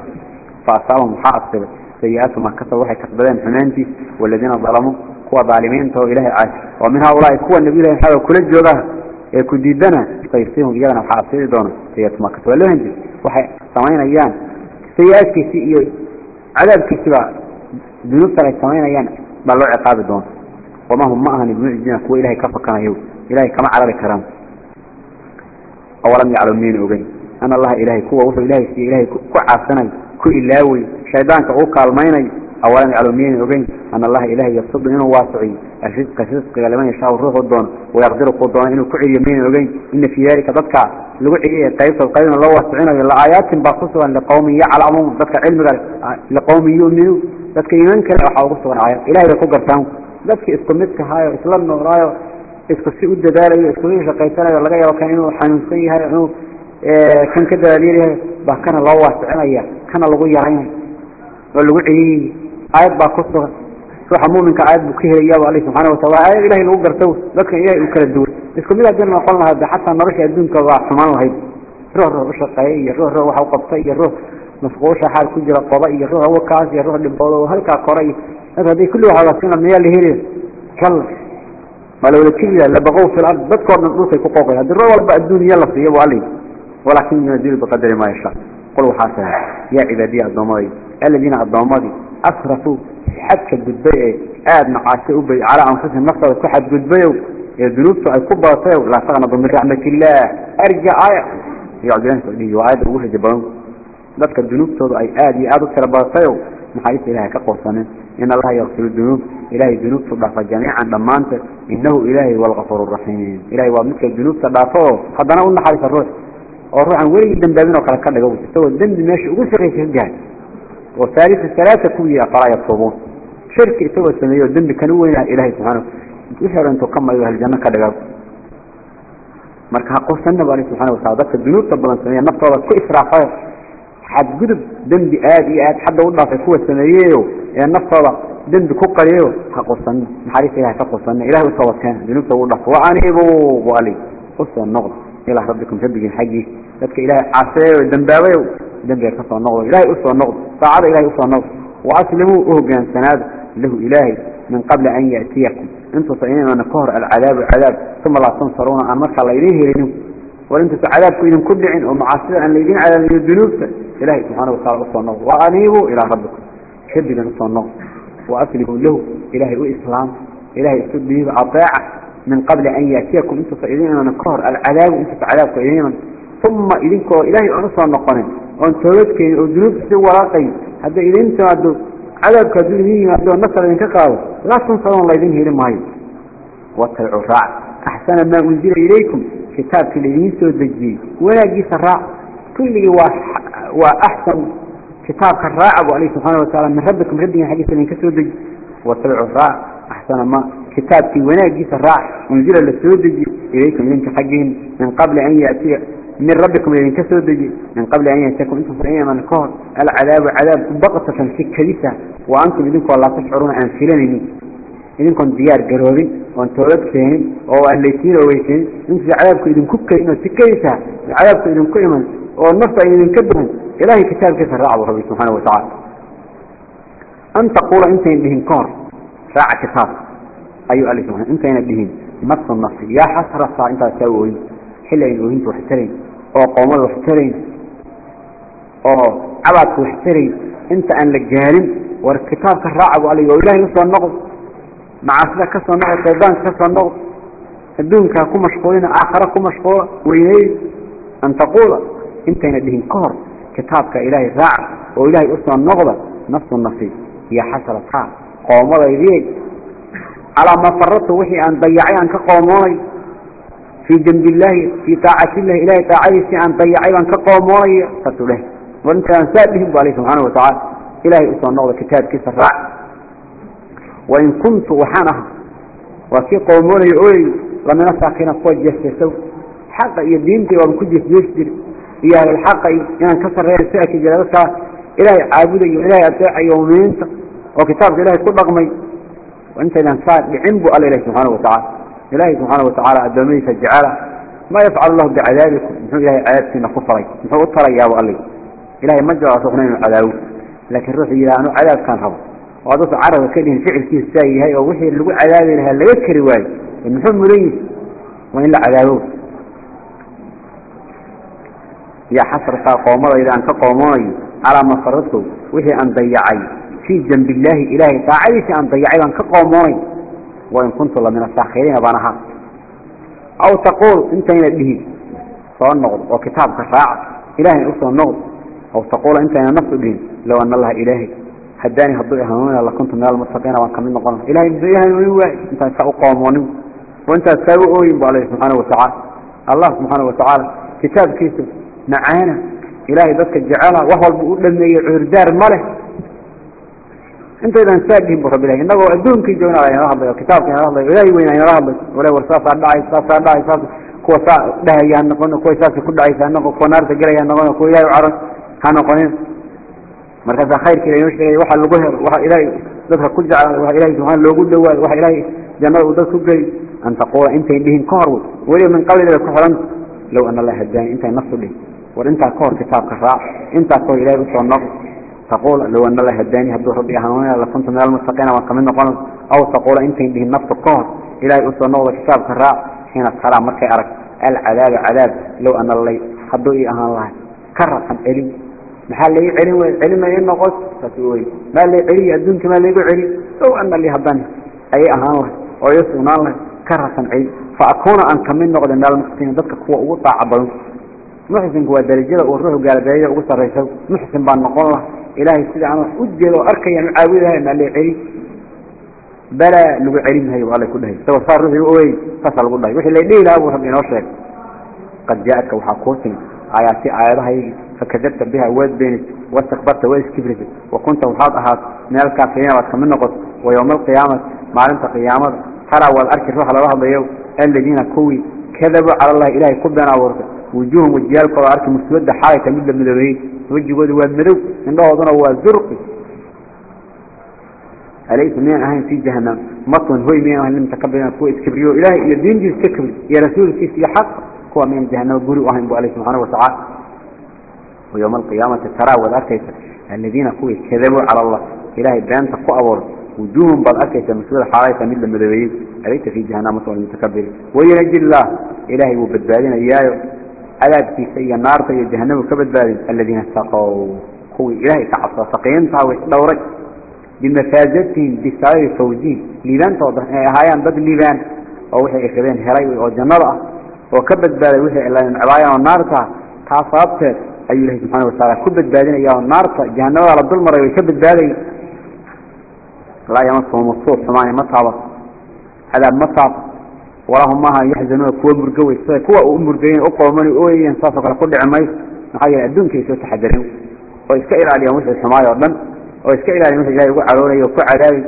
فأصابوا محاصر سيئات ما كتبوا حي كتبين حمانتي. والذين ظلموا كوى ظالمين. تو إله عاش. ومن هؤلاء كوى النبي إله حاجة كل الجوغة. الكديدنا فيصيهم إياه نحاصر دون. سيئات ما كتبوا لهم وحي ثمانين أيام. سيئات كثير. عدد كثير. دون ثلاث أيام. بلوع عقاب دون. hum ma ahan ibnuujina kuwa ilaahay ka fakanayo ilaahay kama carari karaan awalam yaclamu min ogeyn ana allaha ilaahay kuwa wuxuu ilaahay siiye ilaahay ku caasanay ku ilaaway shaydaanka uu kaalmaynay أولا يعلمين أغين أن الله إلهي يبصد إنه واسعي الرزق رزق لمن يشاء الروح الدون ويقدر قدون إنه كعي يمين أغين إن في ذلك ضدك لقعي قيس القيم الله واسعين لآيات بخصوصا لقوم يعلمون ضدك علم لقوم يؤمنوا ضدك إيمان كلا وحاوقصوا آيات إلهي يقول قرسان ضدك اسكمتك هاي إسلام نغرايا اسكو سيء الددالي اسكو إيش قيسانا لغاية وكانوا حنوسي هاي كان كده دليل بكان الله واسعين كان لغو يرين ولغو عيين آيات باقصة روح مؤمنك آيات بكيه إياه عليه سبحانه وتعالى آيات إلهي لو قرتوه لكن إياه يكال الدول إسكم إذا جنة قلنا هذا حتى نرش الدون كضاع سمان الله روح روح روح mar haddii kulli waxa la siina miyaa la helin kal. Ma la wada jiri la baqow fil ard dadkoo dhan dhulkay ku qooqay. Haddii roob walba adduuniya la siiyo waa alayhi walaakin yunadilu biqadari maa yashaa. Qul waxaa sahay yaa cibaadiya addoommadii aladiina addoommadii asrafuu xadka gudbay ee aada macaashay u bay calaa anfusihim naftooda ku xadgudbayow ee dunuubtu ay ku badatay laa taqnadu min raxmatillaah arja aaya. Yacdulankadhihi waa aayadda ugu rajo badan. Dadka dunuubtooda ay aada iyo aada u tira badatayow maxaa is ilaahay ka qoorsaneen إن الله يغفر الذنوب. إلهي الذنوب تضعف جميعا لما أنت إنه إلهي والغفور الرحيم. إلهي ومثل الذنوب تضعفه. حضنا قلنا حديث الروح. والروح عن ولي الدنبابين وقال كلا قوي سوى الدنب ماشي. أقول سرية الجهل. وثالث الثلاثة كوية. قراء يطلبون شرك سوى السمية والدنب كانوا وين إلهي سبحانه. وشهر أن تقم أيها الجنة كلا subhanahu wa ta'ala dadka dunuubta badan sameeya naftooda ku israafay xad xadgudub dembi aad iyo aad xagga u dhaafay kuwa sameeyeyo ee naftooda dembi ku qariyo ha qursani maxariista ilahay ka qursani ilahay u toobadkeena dunuubta ugu dhaafo wa aniibuu ali. U noqda ilaa rabbikum rabbigiin xaggiis dadka ilaahay caaseeyo dambaabayo dembiga ka noqdo. Ilahay u noqdo. Saacada ilahay u soo noqdo. Wa aslimuu u hogaansanaada lahu ilaahay min qabli an ya'tiyakum. Intuusa inaynana ka hor alcadaabu cadaab. Uma laa tansaruuna aan markaa laydin helinin. War intuusa cadaabku idinku dhicin oo macaasida aan laydin cadaabin dunuubta إلهي سبحانه وتعالى النظر وأنيبوا إلى ربكم. أصوى النظر وأسلموا له. إلهي وإسلام إلهي استدبه أطاع من قبل أن يأتيكم. إنتم صينين أن كهر العذاب. وأنتم عذابكم إليهم ثم إذنكم إلهي النقرين وأنتم لدكم الذنوب سوى راقين هذا إذن أنتم عذابك الدنيا هذا النصر إن كقاو لا تنصرون الله إذن هيرم هاي واتبعوا الراع. أحسن ما أنزل إليكم. كتاب كلين سود الجي ولا جيس الراع. كل وأحسن كتاب الراع أبو عليه سبحانه وتعالى من ربكم ربنا حديث لين كسود الجي واتبعوا الراع أحسن ما كتاب كي ولا جيس الراع أنزل للسود الجي إليكم لين حقهم من قبل أن يأتي من ربكم الذين كسروا دجي من قبل أن يأتيكم أنتم فرعين من الكهر العذاب عذاب بقطة في كريسة وأنتم إذنكم الله تشعرون عن فلانين إذنكم ديار قروبين وأنتم ولد فيهن وأهليتين وويتين أنتم عذابكم إذن كبكرين وتكريسة عذابكم إذن والنفط إذن كبهن إلهي كتاب كيف الرعب ربي سبحانه وتعالى. أن تقول أنت بهم كهر راع كتاب. أيها الإسلام أنت هنا بهين نفس النص. يا حسرة أنت تسوي. حلا إن أهنت واحترين أو قومات واحترين أو عبادك واحترين أنت أن لجارين والكتاب كالرعب عليه وإلهي intayna dhihin ka hor kitaabka ilaahay raaca oo ilaahay u soo noqda nafsu nafsi iyo xasrataa qoomadaydii calaa maa faradtu wixii aan dayacay aan ka qoomoonay. Fii dembillaahi fii taacatillahi ilaahay daacadiisii aan dayacay baan ka qoomoonaya saasuu leh war intaaan saa dhihin bu aleh subxaana watacaala ilaahay u soo noqda kitaabkiisa raac. Wain kuntu waxaan ahaa. Waa kii qoomoonaya ooyey lamina saakina kuwa jeestaysa xaqa iyo diintii baaban ku jeesjees jiri iyo ahlulxaqi inaan ka sarreeya si aki jira dadkaa ilaahay caabudayo ilaahay adeecayo muminiinta oo kitaabka ilahay ku dhaqmay. Intaydan saa dhicin bu alla ilahi subxaana watacaala ilaahay subxaana watacaala addoommadiisa jecela. Maa yafcalu lahu bicadaabikum muxuu ilahay cadaabkiina ku faray muxuu u tarayaabu alla ilahay ma jeclo ruuxna inuu cadaawo laakiin ruux yidhaha anu cadaabkaan rabo. Oo dadka carabka ka dhihin ficilkiisa saa yahay oo wixii lagu cadaabi lahaa laga kari waayo. Muxuu mudan yihi waa in la cadaabow يا حسرة قومر إذا أنت قومي على ما فرطه وحي أن ضيعي. في جنب الله إلهي تعالي أن ضيعي أن كقومي وإن كنت الله من الساخرين بانها أو تقول أنت هنا به. صار النغض وكتابك راع إلهي أصلا النغض أو تقول أنت هنا نفس به. لو أن الله إلهي. هداني هنوني الله كنت من المتقين وان كمين نقلنا إلهي إلهي ويواي أنت سأقوم قوموني وأنت سأقوم بالله سبحانه وتعالى. الله سبحانه وتعالى. كتاب macaana ilaahay dadka jecela wax walba u dhameeyey cuurdaar ma leh intaydan saa dhihin bu rabbilah inagoo adduunkii joogna inala hadlayo kitaabka inala hadlayo ilaahay weynaa inala hadlayo wale war saasaa dhacay saasaa dhacay saas kuwa saa dhahaya ha noqono kuwa saasa ku dhacaysa ha noqon kuwa naarta gelaya ha noqono kuwa ilahay u caron ha noqonin. Markaasaa khayrka ilah inoo sheegaya waxa lagu helo waxa ilaahay dadka ku jeclaada waxa ilahay subxaan loogu dhawaado waxa ilaahay jannada uu dad ku geli an taquula intayn dhihin ka hor wey. Weliba min qabliga bay ku xidhanta low ana la hadaani intayn nafsu dhihin. Kitaabka raac inta ka ilaahay u soo noqo تقول لو أن الله هداني هدو ربي أهانوني لكنت من المستقين وكمن نقول أو تقول أنت به النفس القهر إلهي أسوى النوضة كتاب كراء حين ترى مركي أرك. العذاب عذاب. لو أن الله هدو إيه أهان الله. كرة علم. محل لي علم علم إنه قص فتوي ما لي علي أدونك ما لي علي لو أن اللي هداني. أي أهان الله. ويسوى الله. كرة علم. فأكون أن كمن نقول من المستقين ذلك هو muxsinku waa darajada uu ruuxu gaalabeeya ugu sarraysa muxsin baan noqon lah ilaahay sida aan wax u jeedo oo arkayaan u caawidahay maa la celin? Balaa lagu celin mahayo alla ku dhahay. Isagoo saa ruuxu oy saasa lagu dhahay. Wixii la dhihi lahaa buu rabbi inoo sheegay. Qad jaa-adka waxaa kuu timi aayaati aayadahaygi fakadabta biha waad beenisay wastakbarta waad iskibrisay wa kunta waxaad ahaad min alkaafiriina waad ka mid noqotay wa yowma alqiyaamati maalinta qiyaamada. Taraa waad arki ruuxa lala hadlayo aladiina kuwii kadabuu cala allahi ilaahay ku been abuurtay. وجوههم وجيالك وأرك مسودة حالة تمد المدوين وجهود ومدو إنه أظن هو زرق. أليس مين أهين في جهنم؟ مطن هو مين أهين لم تقبلنا كويس كبريو إلهي يدين جيس تكبر يا رسول كيس يا حق. هو من جهنم. قولوا أهين بو عليه سبحانه وتعالى. ويوم القيامة ترى والأركيس الذين كويس كذبوا على الله. إلهي بيان تقوى أور وجوههم بالأركيس مسؤول حالة من المدوين أليس في جهنم مطن المتكبر وينجي الله. إلهي وبدبالين إياه عذابكي سيئة النار سيئة جهنم وكبد بارد الذين استقوا قوي إلهي كعصى سقين تاوي دوري بمفازتهم بسبب فوزين ليبان توضح هايان ضد ليبان ووحي إخبين هراي وجنرة. وكبد بارد وحي إلا عبايا والنار تعصابت أي الله سبحانه وتعالى. كبد باردين إياه النار جهنم الظلم رأي وكبد بارد لا يمسهم الصوت ثمانية مصعبة عذاب مصعب walahum maaha yaxzanuuna kuwa murgowey sida kuwa uu murgayen uqooman oyan saasoo kale ku dhici mayso maxaa yeele adduunka ay soo taxadareen oo iska ilaaliyaan wixii xumaay oo dhan oo iska ilaaliyan wixii ilahay ugu caroonaya oo ku cadaabay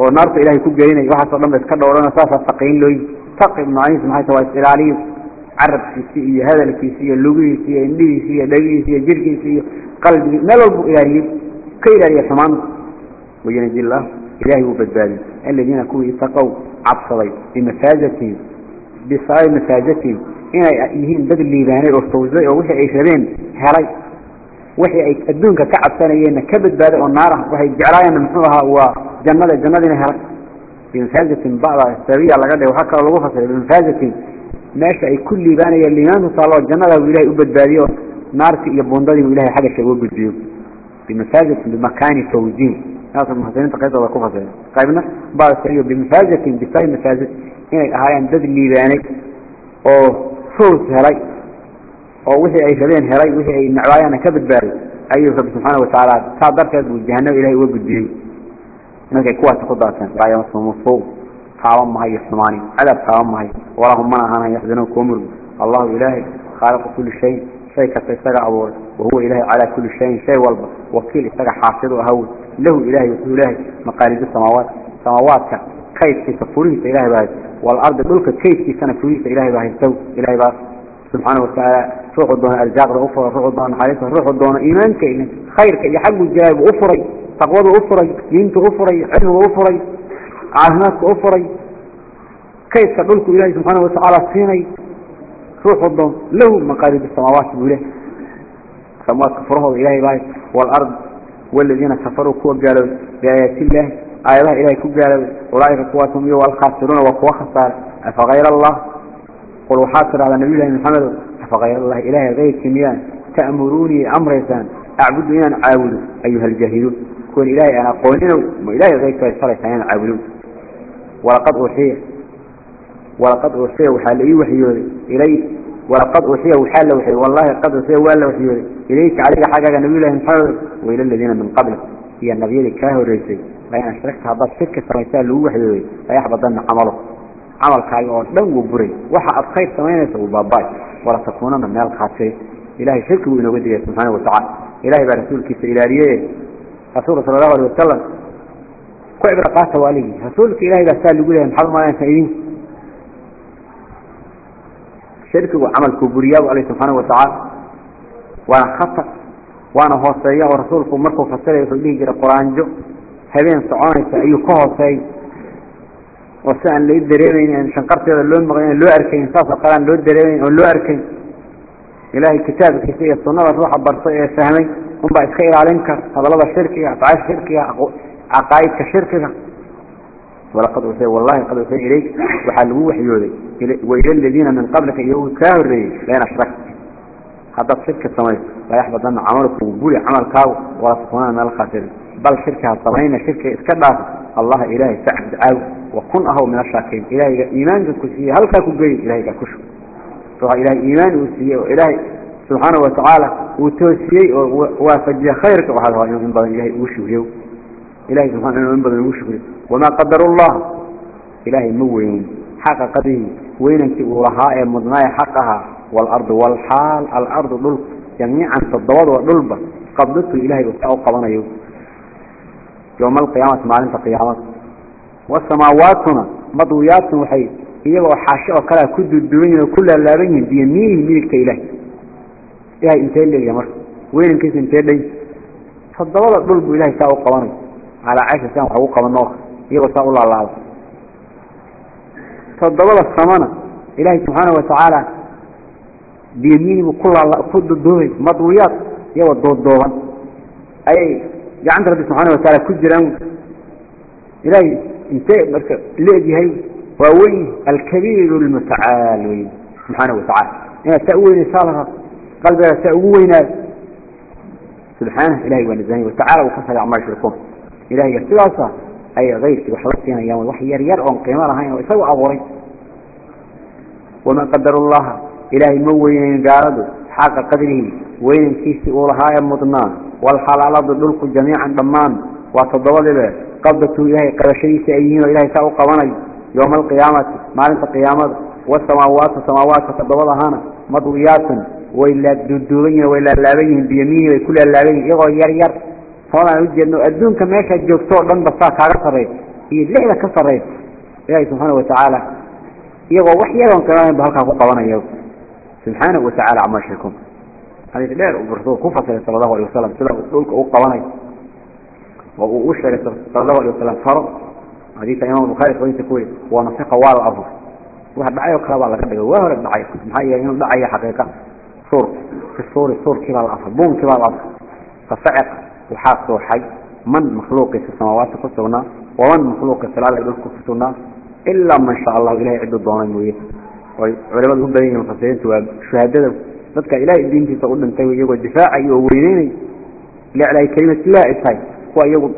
oo naarta ilahay ku gelinay waxaasoo dhan ba iska dhowran oo saasaa taqiin looyi taqi macnihiisu maxay tahay waa is-ilaaliyo carabkiisi iyo hadalkiisi iyo lugihiisi iyo indhihiisi iyo dhagihiisi iyo jirhkiisi iyo qalbigii meel walbu ilaaliye ka ilaaliya xumaanta wayanadi illah ilahay wuu badbaadiyey aladiina kuwii itaqow عبصري بمفازتهم بصاي مفازتهم إن يهين دد الليباني والفوزي ووحي أي شبين هلاي وحي أي أدونك كعب سنيين كبد بادئ النار وحي جعلايا نمحوها وجنة جنة هلاي بمفازة بعض السبيع لقد وحكى الله فصل بمفازة ماشي أي كل باني الليمان صلى الله الجنة وإلهي أبد باديو نارك يبوندادي وإلهي حاجة أبد بيو بمفازة بمكان توجيه. ناس المحسنين تقيت الله كفصل قيبنا بعض السبيع بمفازة بساي مفازة إنك هاي أندد الليباني أو فوز هلاي أو وحي أي شبين هلاي وحي أي نعوايانا كبد باري أيها رب سبحانه وتعالى تعذر كذب الجهنم إلهي أبد بيو إنك كوات خضاتان لا يمسهم الصوم قاوم مهي الثماني عذاب قاوم مهي ولهم منع أنا يحزنون كومر الله إلهي خالق كل شيء شيء كتستقع أبور وهو إلهي على كل شيء شيء والب وكيل استقع حافظ وهول له إلهي وهو إلهي مقاليد السماوات سماواتك كيف في تفوريه إلهي باهي والأرض دولك كيف في سنة فوريه إلهي باهي سو إلهي باهي سبحانه وتعالى روح الدون الجاق أفر روح الدون حديثة روح الدون إيمانك إلهي خيرك يحق الجايب أفري تقوض أفري دينك أفري علم أفري عاهماتك أفري كيف تقولك إلهي سبحانه وتعالى سيني روح الضم له مقالب السماوات بله سماوات كفره إلهي باي والأرض والذين كفروا كوا قالوا بآيات الله آيات إلهي كوا قالوا أولئك قواتهم يو والخاسرون وقوا خسار أفغير الله قل وحاصر على نبي الله محمد أفغير الله إلهي غير كميان تأمروني أمر إنسان أعبد إن عاود أيها الجاهلون كون إلهي أنا قولنا إلهي غير كيسر إنسان عابدون ولقد أوحي ولقد أوحي وحال إيه وحيوري إليك. ولقد أوحي وحال وحي. والله قد أوحي ولا وحيوري إليك عليك حاجة نبي الله محمد وإلى الذين من قبلك. هي النبي اللي كاهو الرئيسي لأن أشركت هذا الشركة سميتها له وحيوري فيحبطن عمله. عمل كايو دم وبري وحا أبخير سمينة وباباي ولا تكونن من الخاسرين إلهي شرك وإنه بدي سبحانه وتعالى. إلهي برسول كيس إلهي. رسول صلى الله عليه وسلم. كعب رقاته واليه رسولك إلهي بسال يقول لهم حظ shirkigu camalkuu buriyaabu alle subxaanahu watacaala waana khatar waana hooseeya oo rasuulku markuu fasiraya wuxuu dhihi jiray qoraanjo habeen soconaysa ayuu ka hooseey oo si aan lai dareemayn shanqarteeda loo maqan loo arkayn saasoo kale aan loo dareemayn oon loo arkayn. Ilaahay kitaabkiisa iyo sunnada ruuxa bartay ee fahmay. Unbaa iska ilaalin kar hadallada shirkiga afcaasha shirkiga caqaa'idka shirkiga. ولقد أوحي والله قد أوحي إليك. وحلوه وحيولي وإلى الذين من قبلك يوم كاوري لا أشركت هذا الشركة السماء لا يحبط أن عملك وبولي عمل كاو ولا تكونان من الخاسرين بل شركة الطبعين شركة إسكدها الله إلهي سعد عاو وكن أهو من الشاكين. إلهي إيمان كسيه هل كاكو قيل إلهي كاكشو إلهي إيمان وسيه وإلهي سبحانه وتعالى وتوسيه وفجي خيرك. وهذا هو من إلهي. وشوه إلهي سبحانه بضن وشوه وما قدر الله. إلهي موين حق قدره وينك ورهاء مضناي حقها. والأرض والحال. الأرض ضلق جميعا تضوض وضلبة قبضته إلهي وسعه قبنا يوم. يوم القيامة معلمة قيامة والسماواتنا مضويات وحي هي وحاشئة كلا كد الدنيا وكل اللابين بيمينه ملك إلهي. إلهي انتهي اللي يمر وين كيس انتهي لي فالضوض ضلب إلهي calaa caysa siaan wax ugu qabano iyagoo saa u laalaaba toddobada samana ilaahay subxaana watacaala biyamiinibuu ku laal ku dodoohay madwiyaad iyagoo dooddooban ayay gacanta rabbi subxaana watacaala ku jiraan ilaahay intee marka leegyahay waa weyn alkabiiru lmutacaal wey subxaana watacaala inaad saa u weynaysaa la rab qalbigaada saa ugu weynaayo subxaana ilahay waa nazahay watacaala uu ka sagacmaashirkum ilaahiga sidaasa ay ayrkii waxba siinayaan wax yar yar oon qiimo lahayn oo isagu abuuray. Waman qadar llaha ilaahay ma weynayn gaaladu xaqa qadrihi weynankiisii uu lahaa ee mudnaa walxalaaladu dhulku jamiican dhammaan waa toddobadibe qabdatu ilaahay qabashadiisa ay yihiin oo ilahay saa u qabanayo yowma alqiyaamati maalinta qiyaamada wasamaawaatu samaawaadka toddobada ahaana madwiyaatan way laaduuduuban yihiin way laalaaban yihiin biyamiini bay ku laalaaban yihiin iyagoo yar yar فأنا أريد أنه أدونك ماشا الجوكتور لن بصاك على هي اللعبة كصريت إلهي سبحانه وتعالى. يغو وحيا وانقران بهالك أبو قوانا يوم. سبحانه وتعالى عما شركم. هذه الليل وبرسول كفة صلى الله عليه وسلم. سلام أقولك أبو قوانا وأشهر صلى الله عليه وسلم فرض. حديث إمام البخاري فوين تقول ونصيق وال الأرض واحد دعاية وكراب على كده وهو الدعاية محايا يوم دعاية حقيقة. صور. في الصور الصور كبار الأرض. بوم كبار الأرض. فصعق. waxaa sooxay man makhluuqiisa samaawaadka ku sugnaa waman makhluuqiisa laala dhulka ku sugnaa ilaa man sha allahu ilahay ciduu doonay mooye oy culimadu u badan yihiin mufasiriintu waa shuhaadada dadka ilahay diintiisa u dhintay iyagoo difaacay oo weyneynay ila ilahay tahay kuwa iyagu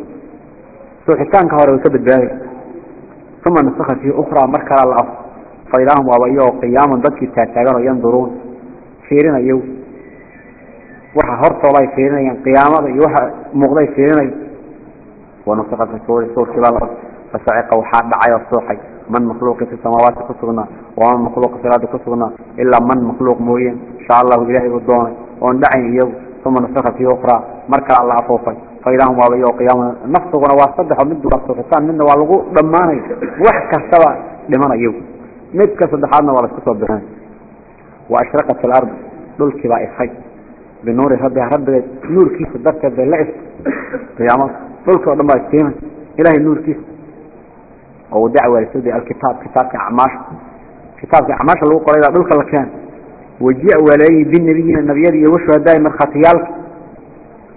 suuxitaanka hore way ka badbaaday uma nasakha fihi ukhraa mar kalaa la afo fa idaahum waaba iyagoo qiyaaman dadkii taagtaaganoo yanduruun fiirinaya waxa hortooda ay fiirinayaan qiyaamada iyo waxa muuqday fiirinay. ونفخ في الصور الصور كلا فسعق وحاد دعي الصوحي من مخلوق في السماوات كسرنا ومن مخلوق في الأرض كسرنا إلا من مخلوق موين شاء الله إلهي بالدون وندعي إياه ثم نفخ في أخرى مركع الله عفوفي فإذا هم وابيه قياما نفسه ونواصدح ومد رسولتان منه والغو دماني وحكا سوا لمن أيوه مدك صدحاتنا ولا سكسوا بهان وأشرقت الأرض دول binuuri rabbiha rabbiga nuurkiisa darteed bay la istay qiyaamada dhulka o dhan baa istiimay ilaahay nuurkiisa oo uu dacwaalsoo diy alkitaab kitaabka acmaasha kitaabka acmaasha lagu qoraydaa dhulka la keena waji waaleeyey binebiyina nabiyada iyo washuhadaai markhaatiyaalka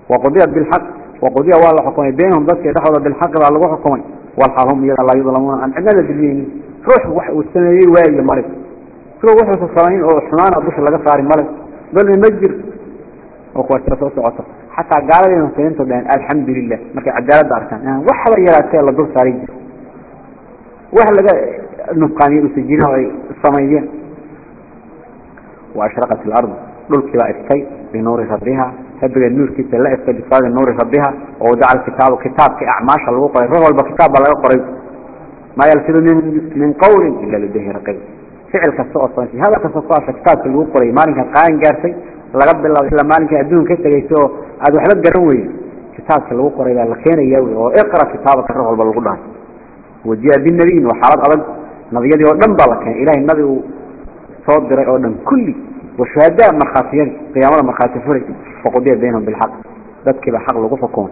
waqudiya bilxaq waqudiya waa la xukumay beynahum dadkii dhexdooda bilxaqi baa lagu xukumay walxal hum iyaga laa yudlamuuna aan cidnada dulmeynin ruux wax uu sameeyey waayo male ruux wuxuusa samayn oo xumaana dusha laga saari male dalmi ma jir oo kuwa soo socoto. Xataa gaaladii muslimiintu dhaheen alxamdulilah markay cadaaladda arkaan waxba yaraatee la dul saaray jir wax laga nufqaamiye usajinaho ay samaydeen waashraat ilardu dhulkiibaa iftay binuuri rabbiha. Rabbiga nuurkiisa la iftay bisaadi nuuri rabbiha. Wadaca alkitaabu kitaabkii acmaasha lagu qoray. Ruux walba kitaab baa laga qoray. Maa yalfidu min min qawlin ila ladahira qeyb ficil kasta oo hadal kasta ku asha kitaabkii lagu qoray maalinka qaan gaartay لقب الله إلا مالك أدون يسوء هذا حلق قروي كتاب الوقع إلا لكين يوي واقرأ كتابك الرغل بالغدان وجاء بالنبيين وحالات أرد نبيادي ودن بالك إلهي النبي صدر أولا كلي والشهداء مرخاتيين قيامة مرخاتفوري فقضي بينهم بالحق ذاتك بحق لغفكون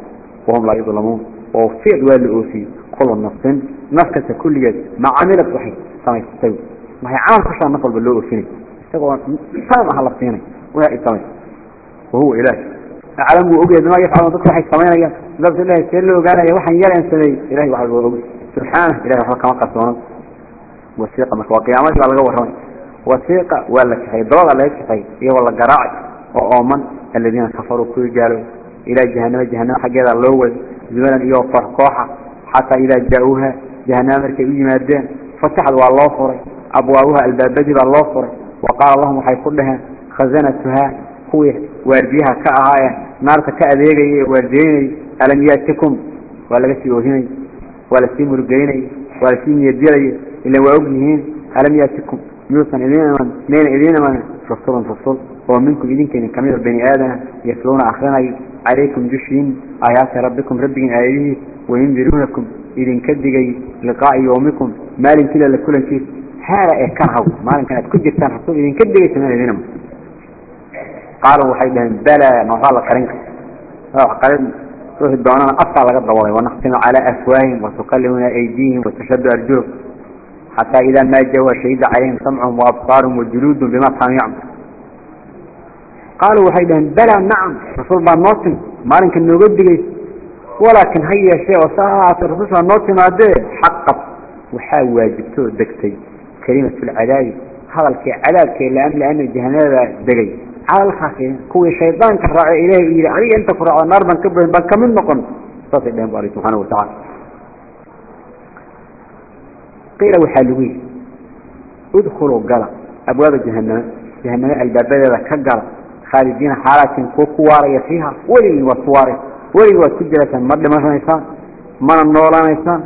وهم لا يظلمون وفيد والي أوسي كل النفسين نفسك كل يد ما عملت وحي سمي تستوي ما هي عام خشان نفل باللو أوسيني استوى سامع الله فيني وهي السمي وهو إله. أعلم وأجد ما يفعل ضد وحي سمينا يا لفظ الله سيلو قال يا وحي يلا سمي إلهي وحي وأجد سبحانه. إلهي وحي كما قصونا وثيقة قيامات على قوة وثيقة ولا كحي ضوغة لا كحي إيه ولا قراع وأومن الذين كفروا كل قالوا إلى جهنم جهنم حق هذا الأول. زمانا إيه فرقوحة حتى إذا جاءوها جهنم ركبوا مادين فتحوا الله فري. أبوابها البابدي بالله فري. وقال اللهم حيقول لها khasanatuhaa kuwii waardiyaha ka ahaa e naarta ka adeegaya ee waardiyeynay alam yaatikum waa laga sii oohinay waa la sii murugeynay waa la sii niyadgelay ilan waa ogyihiin alam yaatikum miyuusan idin iman mayna idiin iman rasulun rasul oo minkum idinkeena kamida ah bani aadama yasluuna akrinay calaykum dushiin aayaati rabbikum rabbigin aayadihiis wayundiruunakum idinka digay liqaa'i yowmikum maalinkiila la kulankiisa haada ee kan haw maalinkan aad ku jirtaan rasuul idinka digaysa mayna idiin iman قالوا وحيدا بلى ما قال قرنك قال روح الدعونا أفضل لقد ضوالي ونختم على أفواههم وتكلمنا أيديهم وتشد أرجلهم حتى إذا ما جوا شهيد عليهم سمعهم وأبصارهم وجلودهم بما كانوا يعملون. قالوا وحيدا بلى نعم رسول الله cala alkhaasiin kuwii shaydaanka raacay ilaahay uu yidhi aniga inta ku raaco naar baan ka bohin baan ka mid noqon. Saasay dhehen bu ali subxaana watacala qiila waxaa lagu yidhi udkhuluu gala abwaaba jahanama jahaname albaabadeeda ka gala khaalidiina xaalaadkiin kuwa ku waaraya fiiha weligin waad ku waaraysa weligin waad ku jiraysaan ma dhimanaysaan mana noolaanaysaan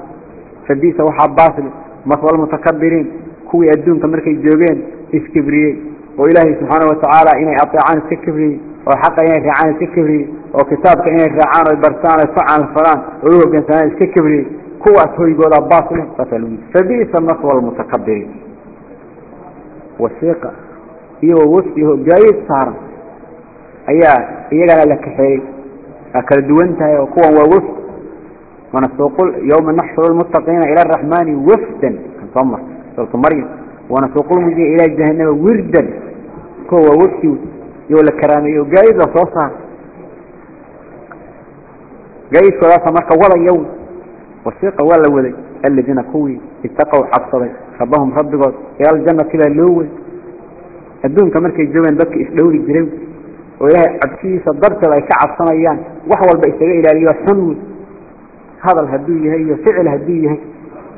fabiisa waxaa baasil maswal mutakabiriin kuwii adduunka markay joogeen iskibriyey oo ilaahay subxaana watacaala inay aeecaan iska kibriyey oo xaqa inay raacaan iska kibriyey oo kitaabka inay raacaan oy bartaan oy ka canalsadaan oo u hoggaansanaan iska kibriyey kuwaas hoygooda baas leh. Saasaa lgu maswa lmutakabiriin wasiiqa iyagoo wafdi hogaayid saaran ayaa iyagana la kaxeeyey. Aa kala duwan tahay oo kuwan waa wafd manasuuqul yowma naxshuru lmuttaqiina ila araxmaani wafdan kan soo martay suuratu maryam. المجيء إلى جهنم وردا كوة وفدي يقول لك كرامي وجايد وصوصها قايس ولا مرك ولا يوم وثيقة ولا ولي الذين كوي اتقوا حفصري ربهم ربقوا إلى الجنة كلا اللوي الدون كمرك الجوين ذلك إسلوري جريم وإلهي عبسي صدرت لأي كعب صنايان وحوال بإسرائيل إلى ليه حنوي هذا الهدوية هي فعل هدوية هي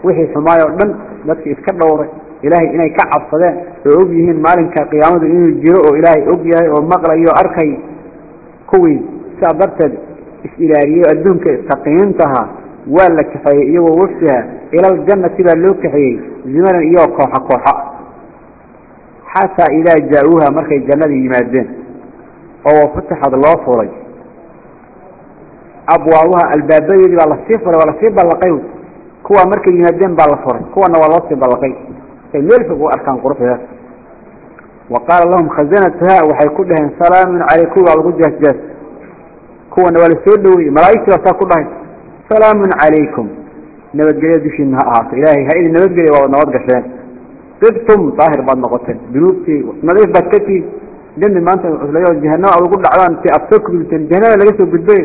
وحي حماية ودن ذلك إسكر دوري ilaahay inay ka cabsadeen oo og yihiin maalinka qiyaamadu inuu jiro oo ilaahay og yahay oo maqlayo arkay. Kuwii sidaa darteed is-ilaaliyeyo adduunka taqiintaha waa la kaxeeyey iyagoo wafsiha ilaljannati baa loo kaxeeyey zimaran iyagoo kooxa kooxa. Xataa idaa jaa-uuha markay jannadii yimaadeen oo wafatixad loo furay abwaabuha albaabadeedii baa la sii furay waa la sii ballaqay. Kuwaa markay yimaadeen baa la furay kuwana waa loosii ballaqay markay meel fog u arkaan quruxdeeda wa qaala lahum khazanataha waxay ku dhaheen salaamun calaykum waa lagu jaasjaas kuwana waa la soo dhoweyey malaaigtii baa saa ku dhahay salaamun calaykum. Nabadgelya dushiina ha ahaato ilaahay ha idin nabadgelya waa nabad gasheen. Ibtum daahir baad noqoteen dunuubtii nadiif baad ka tihiin dembi maanta cuslay jahanama aad ugu dhacdaan si aad soo kuduteen jahanama laga soo gudbay.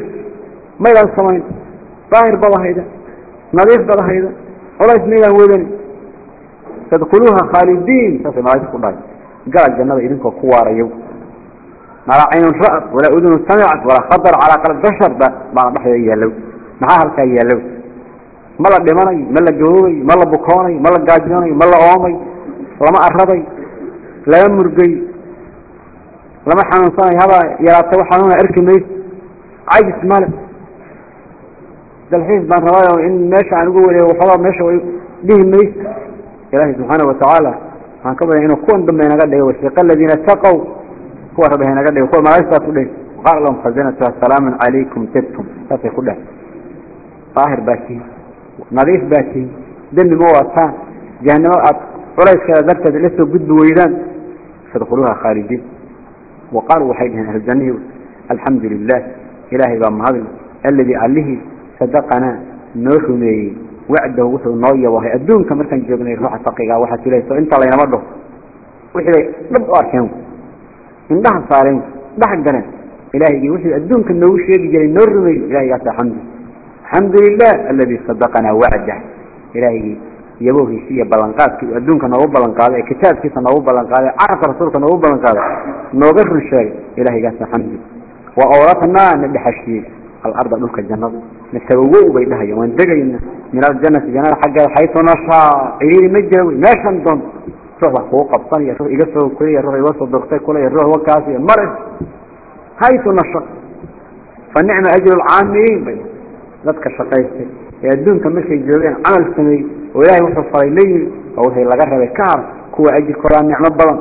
Maydaan samayn. Daahir baad ahayda nadiif baad ahayda. Culays maydaan wedan tadkuluuha khaalidiin. Saasay malaagta ku dhahay. Gala jannada idinkoo ku waarayo. Malaa caynun ra'ad walaa udunu samicat walaa khatar calaa qalb bashar ba baana dhexdeeda yaallow maxaa halkaa yaallow ma la dhimanayo ma la gaboobay ma la bukoonay ma la gaajyoonay ma la oomay lama araday lama murgay lama xanuunsanay habaa yaraata waxaanuna ah, arki mayso. Cajis male. Dalxiis baan rabaayo in meesha aan ugu waleego waxoogaa meesha dhihi mayso. ilaahay subxaana watacaala waxaan ka baryay inuu kuwan dambe inaga dhigo wasiiqa aladiina taqow kuwa rabbi inaga dhigo kuwa malaa'igtaas ku dhihi qaala lahum khazinatuha salaamun calaykum tibtum saasay ku dheh طاهر باتين نظيف باتين دم مواتان جهنم قريش كذا ذكرت لسه قد ويدان فدخلوها خالدين وقالوا وحيدهم أهل الجنة الحمد لله إلهي بام هذا الذي عليه صدقنا نوحني وعده وصل نوية وهي أدون كمر كان جبني روح تقيقا واحد إليه فإنت الله ينمره وحي رب أركان من ده صارين ده حقنا إلهي وحي أدون كان نوش يجي نور إلهي يا الحمد الحمد لله الذي صدقنا وعده. إلهي يبوه سيا بلنقات أدونك نوو بلنقات كتاب كيس نوو بلنقات عرف رسولك نوو بلنقات نوغر الشيء إلهي قاسم حمد. وأورثنا نبحشي الأرض نلك الجنة. نسووه بينها يوان دقينا. من الجنة جنال حقا حيث نشاء. إليه مجروي ماشا ندن شوف أخوه قبطان يشوف إقصر كله يروح يوصل ضغطي كله يروح وكاسي مرض. حيث نشاء. فالنعمة أجل العامين بيه لا تكشقيه يدون كمشي الجرعين عمل سنوي وإلهي وصف صليلي أو هي لغرها الكار. كوة أجل كران نعمة بلان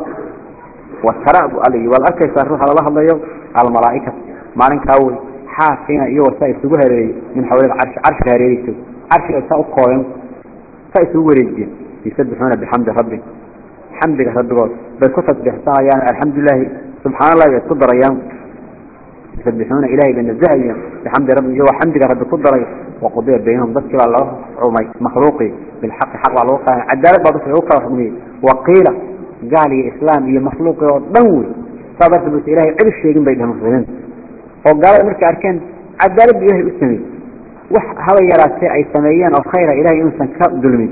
والترعب علي والأكي سأروح على الله الله يوم. على الملائكة مارن كاول حاسين أيوه سايف سبوها من حول العرش عرش هاريتو عرش إيسا أقايم فإسوه يسبحون بحمد ربي. حمدك ربك بالكفت بحساء يعني الحمد لله. سبحان الله يتقدر أيام. يسبحون إلهي بالنزاه أيام بحمد ربي. جوا حمدك ربك قدر وقضي بينهم ذكر الله عمي مخلوقي. بالحق حق على الوقع عدالة بعض الشعوك الحكومين وقيل قال يا إسلام يا مخلوق دول. فبرت بس إلهي قل الشيء بينهم مسلمين وقال أمرك أركان. عدالة بيهي أسلمين wax haba yaraatee ay sameeyeen oo khayra ilaahay inuusan ka dulmin.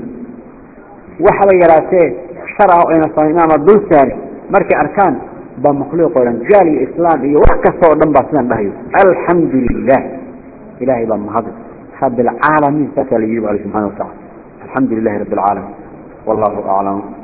Wax haba yaraatee shar ah ayna samayn ama dul saari markay arkaan baa makhluuqoo dhan gaal iyo islaam iyo wax kasta oo dhan baa sidaan dhahayo alxamdu lilah ilaahay baa mahadin rabbi saasaa la yidhi bu subxana wa tacala alxamdu lilahi rabbi wallahu aclam.